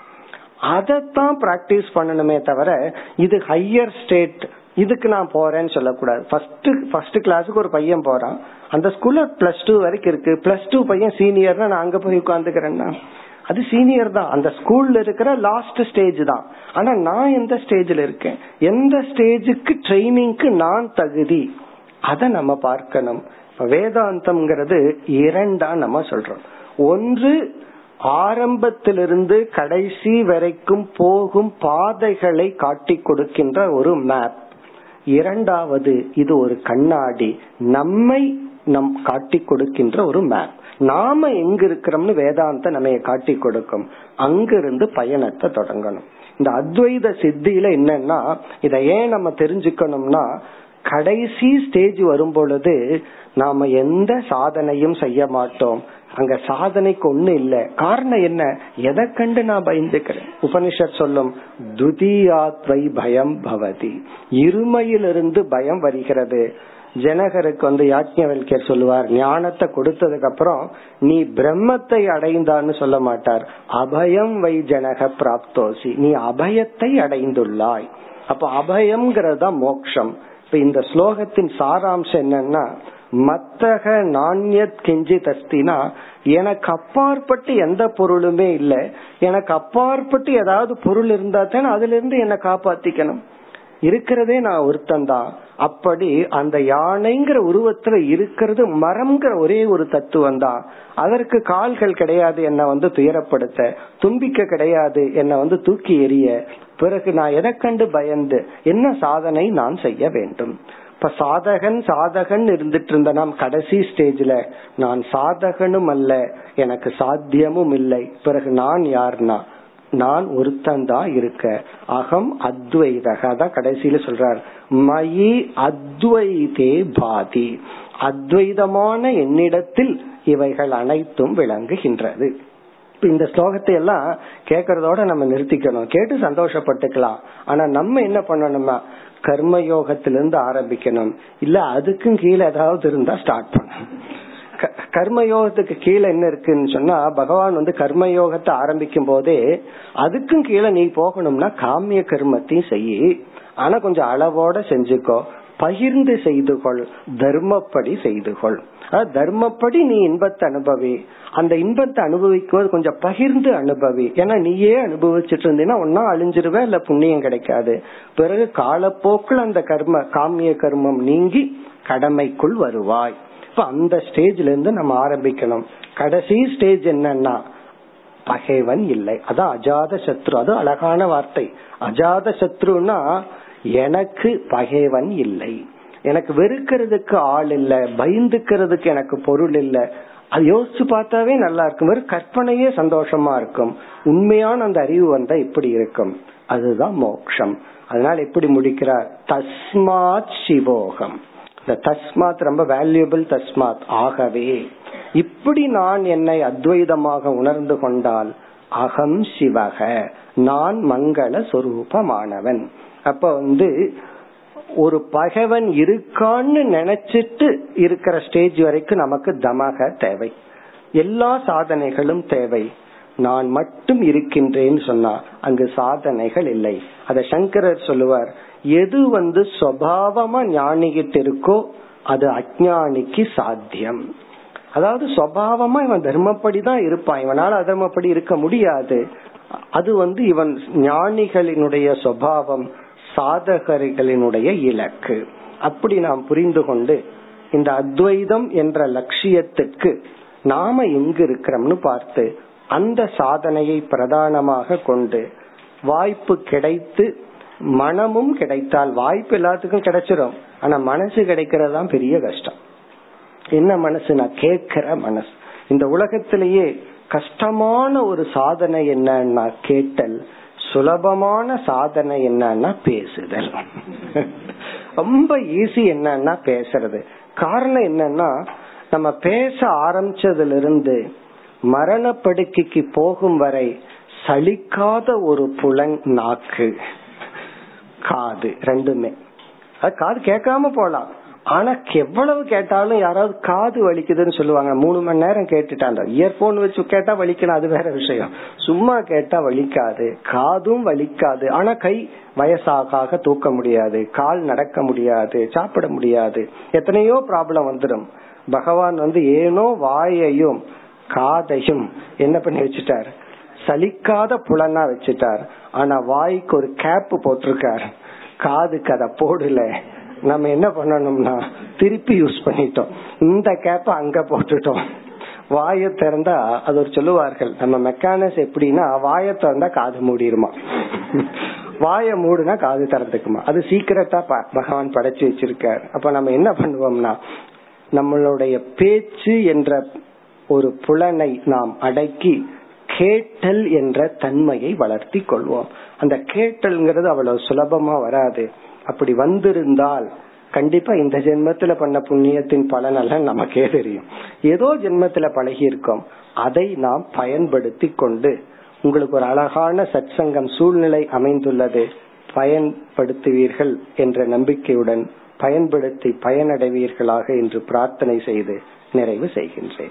அதைத்தான் பிராக்டிஸ் பண்ணணுமே தவிர இது ஹையர் ஸ்டேட் இதுக்கு நான் போறேன்னு சொல்லக்கூடாது. ஃபர்ஸ்ட் ஃபர்ஸ்ட் கிளாஸுக்கு ஒரு பையன் போறான். அந்த ஸ்கூல்ல பிளஸ் டூ வரைக்கும் இருக்கு. பிளஸ் டூ பையன் சீனியர்னா நான் அங்க போய் உட்காந்துக்கிறேன்னா அது சீனியர் தான். அந்த ஸ்கூல்ல இருக்கிற லாஸ்ட் ஸ்டேஜ் தான். ஆனா நான் எந்த ஸ்டேஜ்ல இருக்கேன்? எந்த ஸ்டேஜுக்கு ட்ரைனிங்க்கு நான் தகுதி? அதை நம்ம பார்க்கணும். வேதாந்தம்ங்கிறது இரண்டா நம்ம சொல்றோம். ஒன்று ஆரம்பத்திலிருந்து கடைசி வரைக்கும் போகும் பாதைகளை காட்டி கொடுக்கின்ற ஒரு மேப் இரண்டாவது இது ஒரு கண்ணாடி. நம்மை நம் காட்டி கொடுக்கின்ற ஒரு மேப் நாம எங்க இருக்கிறோம்னு வேதாந்த நம்ம காட்டி கொடுக்கும். அங்கிருந்து பயணத்தை தொடங்கணும். இந்த அத்வைத சித்தியில என்னன்னா இத ஏன் நம்ம தெரிஞ்சுக்கணும்னா கடைசி ஸ்டேஜ் வரும் பொழுது நாம எந்த சாதனையும் செய்ய மாட்டோம். அங்க சாதனைக்கு ஒண்ணு இல்ல. காரணம் என்ன? எதை கண்டு நான் பயந்துக்கிறேன்? உபனிஷத் சொல்லும் துதியாத்வை பயம் பவதி. இருமையிலிருந்து பயம் வருகிறது. ஜனகருக்கு வந்து யாஜ்ஞவல்யர் சொல்லுவார் ஞானத்தை கொடுத்ததுக்கு அப்புறம் நீ பிரம்மத்தை அடைந்தான்னு சொல்ல மாட்டார். அபயம் வை ஜனக பிராப்தோசி நீ அபயத்தை அடைந்துள்ளாய். அப்ப அபயம்ங்கிறது தான் மோக்ஷம். இப்ப இந்த ஸ்லோகத்தின் சாராம்சம் என்னன்னா மத்தக நாண்யத் கெஞ்சி தஸ்தினா எனக்கு அப்பாற்பட்டு எந்த பொருளுமே இல்லை. எனக்கு அப்பாற்பட்டு ஏதாவது பொருள் இருந்தா தானே அதுல இருந்து என்ன காப்பாத்திக்கணும். இருக்கிறதே நான் ஒருத்தன் தான் அப்படி அந்த யானைங்கிற உருவத்துல இருக்கிறது மரம்ங்கிற ஒரே ஒரு தத்துவம் தான் அதற்கு கால்கள் கிடையாது என்ன வந்து துயரப்படுத்த. தும்பிக்க கிடையாது என்ன வந்து தூக்கி எறிய. பிறகு நான் எதை கண்டு பயந்து என்ன சாதனை நான் செய்ய வேண்டும்? இப்ப சாதகன் சாதகன் இருந்துட்டு இருந்த நாம் கடைசி ஸ்டேஜ்ல நான் சாதகனும் அல்ல எனக்கு சாத்தியமும் இல்லை. பிறகு நான் யார்னா? நான் ஒருத்தன் தான் இருக்க. அகம் அத்வைதக. அதான் கடைசியில சொல்றார். மயி அத்வைதே பாதி. அத்வைதமான என்னிடத்தில் இவைகள் அனைத்தும் விளங்குகின்றது. இந்த ஸ்லோகத்தை எல்லாம் கேக்குறதோட நம்ம நிறுத்திக்கணும். கேட்டு சந்தோஷப்பட்டுக்கலாம். ஆனா நம்ம என்ன பண்ணணும்னா கர்மயோகத்திலிருந்து ஆரம்பிக்கணும். இல்ல அதுக்கும் கீழே ஏதாவது இருந்தா ஸ்டார்ட் பண்ணணும். கர்மயோகத்துக்கு கீழே என்ன இருக்குன்னு சொன்னா பகவான் வந்து கர்மயோகத்தை ஆரம்பிக்கும் போதே அதுக்கும் கீழே நீ போகணும்னா காமிய கர்மத்தையும் செய். ஆனா கொஞ்சம் அளவோட செஞ்சுக்கோ. பகிர்ந்து செய்து கொள். தர்மப்படி செய்து கொள். தர்மப்படி நீ இன்பத்தை அனுபவி. அந்த இன்பத்தை அனுபவிக்கும் கொஞ்சம் பகிர்ந்து அனுபவி. ஏன்னா நீயே அனுபவிச்சுட்டு இருந்தீங்கன்னா ஒன்னா அழிஞ்சிருவேன் இல்ல புண்ணியம் கிடைக்காது. பிறகு காலப்போக்கில் அந்த கர்ம காமிய கர்மம் நீங்கி கடமைக்குள் வருவாய். அப்ப அந்த ஸ்டேஜ்ல இருந்து நம்ம ஆரம்பிக்கணும். கடைசி ஸ்டேஜ் என்னன்னா பகைவன் இல்லை. அதான் அஜாத சத்ரு. அது அழகான வார்த்தை. அஜாத சத்ருன்னா எனக்கு பகைவன் இல்லை. எனக்கு வெறுக்கிறதுக்கு ஆள் இல்ல பயந்துக்கிறதுக்கு எனக்கு பொருள் இல்ல. அது யோசிச்சு பார்த்தாவே நல்லா இருக்கும். வெறும் கற்பனையே சந்தோஷமா இருக்கும். உண்மையான அந்த அறிவு வந்தா இப்படி இருக்கும். அதுதான் மோக்ஷம். அதனால எப்படி முடிக்கிறார்? தஸ்மாத் சிவோகம். இந்த தஸ்மாத் ரொம்ப வேல்யூபிள் தஸ்மாத். ஆகவே இப்படி நான் என்னை அத்வைதமாக உணர்ந்து கொண்டால் அகம் சிவக நான் மங்கள சொரூபமானவன். அப்ப வந்து ஒரு பகவன் இருக்கான்னு நினைச்சிட்டு இருக்கிற ஸ்டேஜ் வரைக்கும் நமக்கு தமக தேவை. எல்லா சாதனைகளும் தேவை. நான் மட்டும் இருக்கின்றேன்னு சொன்னா அங்கு சாதனைகள் இல்லை. அத சங்கரர் சொல்லுவார் எது வந்து சுவாவமா ஞானிகிட்டு இருக்கோ அது அஜானிக்கு சாத்தியம். அதாவது சுவாவமா இவன் தர்மப்படி தான் இருப்பான். இவனால அதர்மப்படி இருக்க முடியாது. அது வந்து இவன் ஞானிகளினுடைய சுவாவம் சாதகர்களினுடைய இலக்கு. அப்படி நாம் புரிந்து கொண்டு இந்த அத்வைதம் என்ற லட்சியத்துக்கு நாம எங்க இருக்கிறோம்னு பார்த்து அந்த சாதனையை பிரதானமாக கொண்டு வாய்ப்பு கிடைத்து மனமும் கிடைத்தால் வாய்ப்பு எல்லாத்துக்கும் கிடைச்சிடும் ஆனா மனசு கிடைக்கிறதான் பெரிய கஷ்டம். என்ன மனசு நான் கேட்கிற மனசு. இந்த உலகத்திலேயே கஷ்டமான ஒரு சாதனை என்னன்னா கேட்டல். சுலபமான சாதனை என்னன்னா பேசுதல். ரொம்ப ஈஸி என்னன்னா பேசுறது. காரணம் என்னன்னா நம்ம பேச ஆரம்பிச்சதுல இருந்து மரணப்படுக்கைக்கு போகும் வரை சலிக்காத ஒரு புலன் நாக்கு. காது ரெண்டுமே. அது காது கேட்காம போலாம். ஆனா எவ்வளவு கேட்டாலும் யாராவது காது வலிக்குதுன்னு சொல்லுவாங்க. மூணு மணி நேரம் கேட்டுட்டாங்க. இயர்போன் வச்சு கேட்டா வலிக்கணும் அது வேற விஷயம். சும்மா கேட்டா வலிக்காது. காதும் வலிக்காது. ஆனா கை வயசாக தூக்க முடியாது. கால் நடக்க முடியாது. சாப்பிட முடியாது. எத்தனையோ ப்ராப்ளம் வந்துடும் பகவான் வந்து ஏனோ வாயையும் காதையும் என்ன பண்ணி வச்சுட்டாரு? சலிக்காத புலனா வச்சுட்டார். ஆனா வாய்க்கு ஒரு கேப் போட்டிருக்காரு. காதுக்கு அதை போடல. நம்ம என்ன பண்ணணும்னா திருப்பி யூஸ் பண்ணிட்டோம். இந்த கேப்ப அங்க போட்டுட்டோம். வாய திறந்தா அது ஒரு சொல்லுவார்கள் நம்ம மெக்கானிக்ஸ் எப்படின்னா வாய திறந்தா காது மூடிருமா? வாய மூடுனா காது திறந்துக்குமா? அது சீக்கிரட்டா பகவான் படைச்சு வச்சிருக்காரு. அப்ப நம்ம என்ன பண்ணுவோம்னா நம்மளுடைய பேச்சு என்ற ஒரு புலனை நாம் அடக்கி கேட்டல் என்ற தன்மையை வளர்த்தி கொள்வோம். அந்த கேட்டல்ங்கிறது அவ்வளவு சுலபமா வராது. அப்படி வந்திருந்தால் கண்டிப்பா இந்த ஜென்மத்துல பண்ண புண்ணியத்தின் பலன் எல்லாம் நமக்கே தெரியும். ஏதோ ஜென்மத்துல பழகி இருக்கோம் அதை நாம் பயன்படுத்தி கொண்டு உங்களுக்கு ஒரு அழகான சத்சங்கம் சூழ்நிலை அமைந்துள்ளது. பயன்படுத்துவீர்கள் என்ற நம்பிக்கையுடன் பயன்படுத்தி பயனடைவீர்களாக என்று பிரார்த்தனை செய்து நிறைவு செய்கின்றேன்.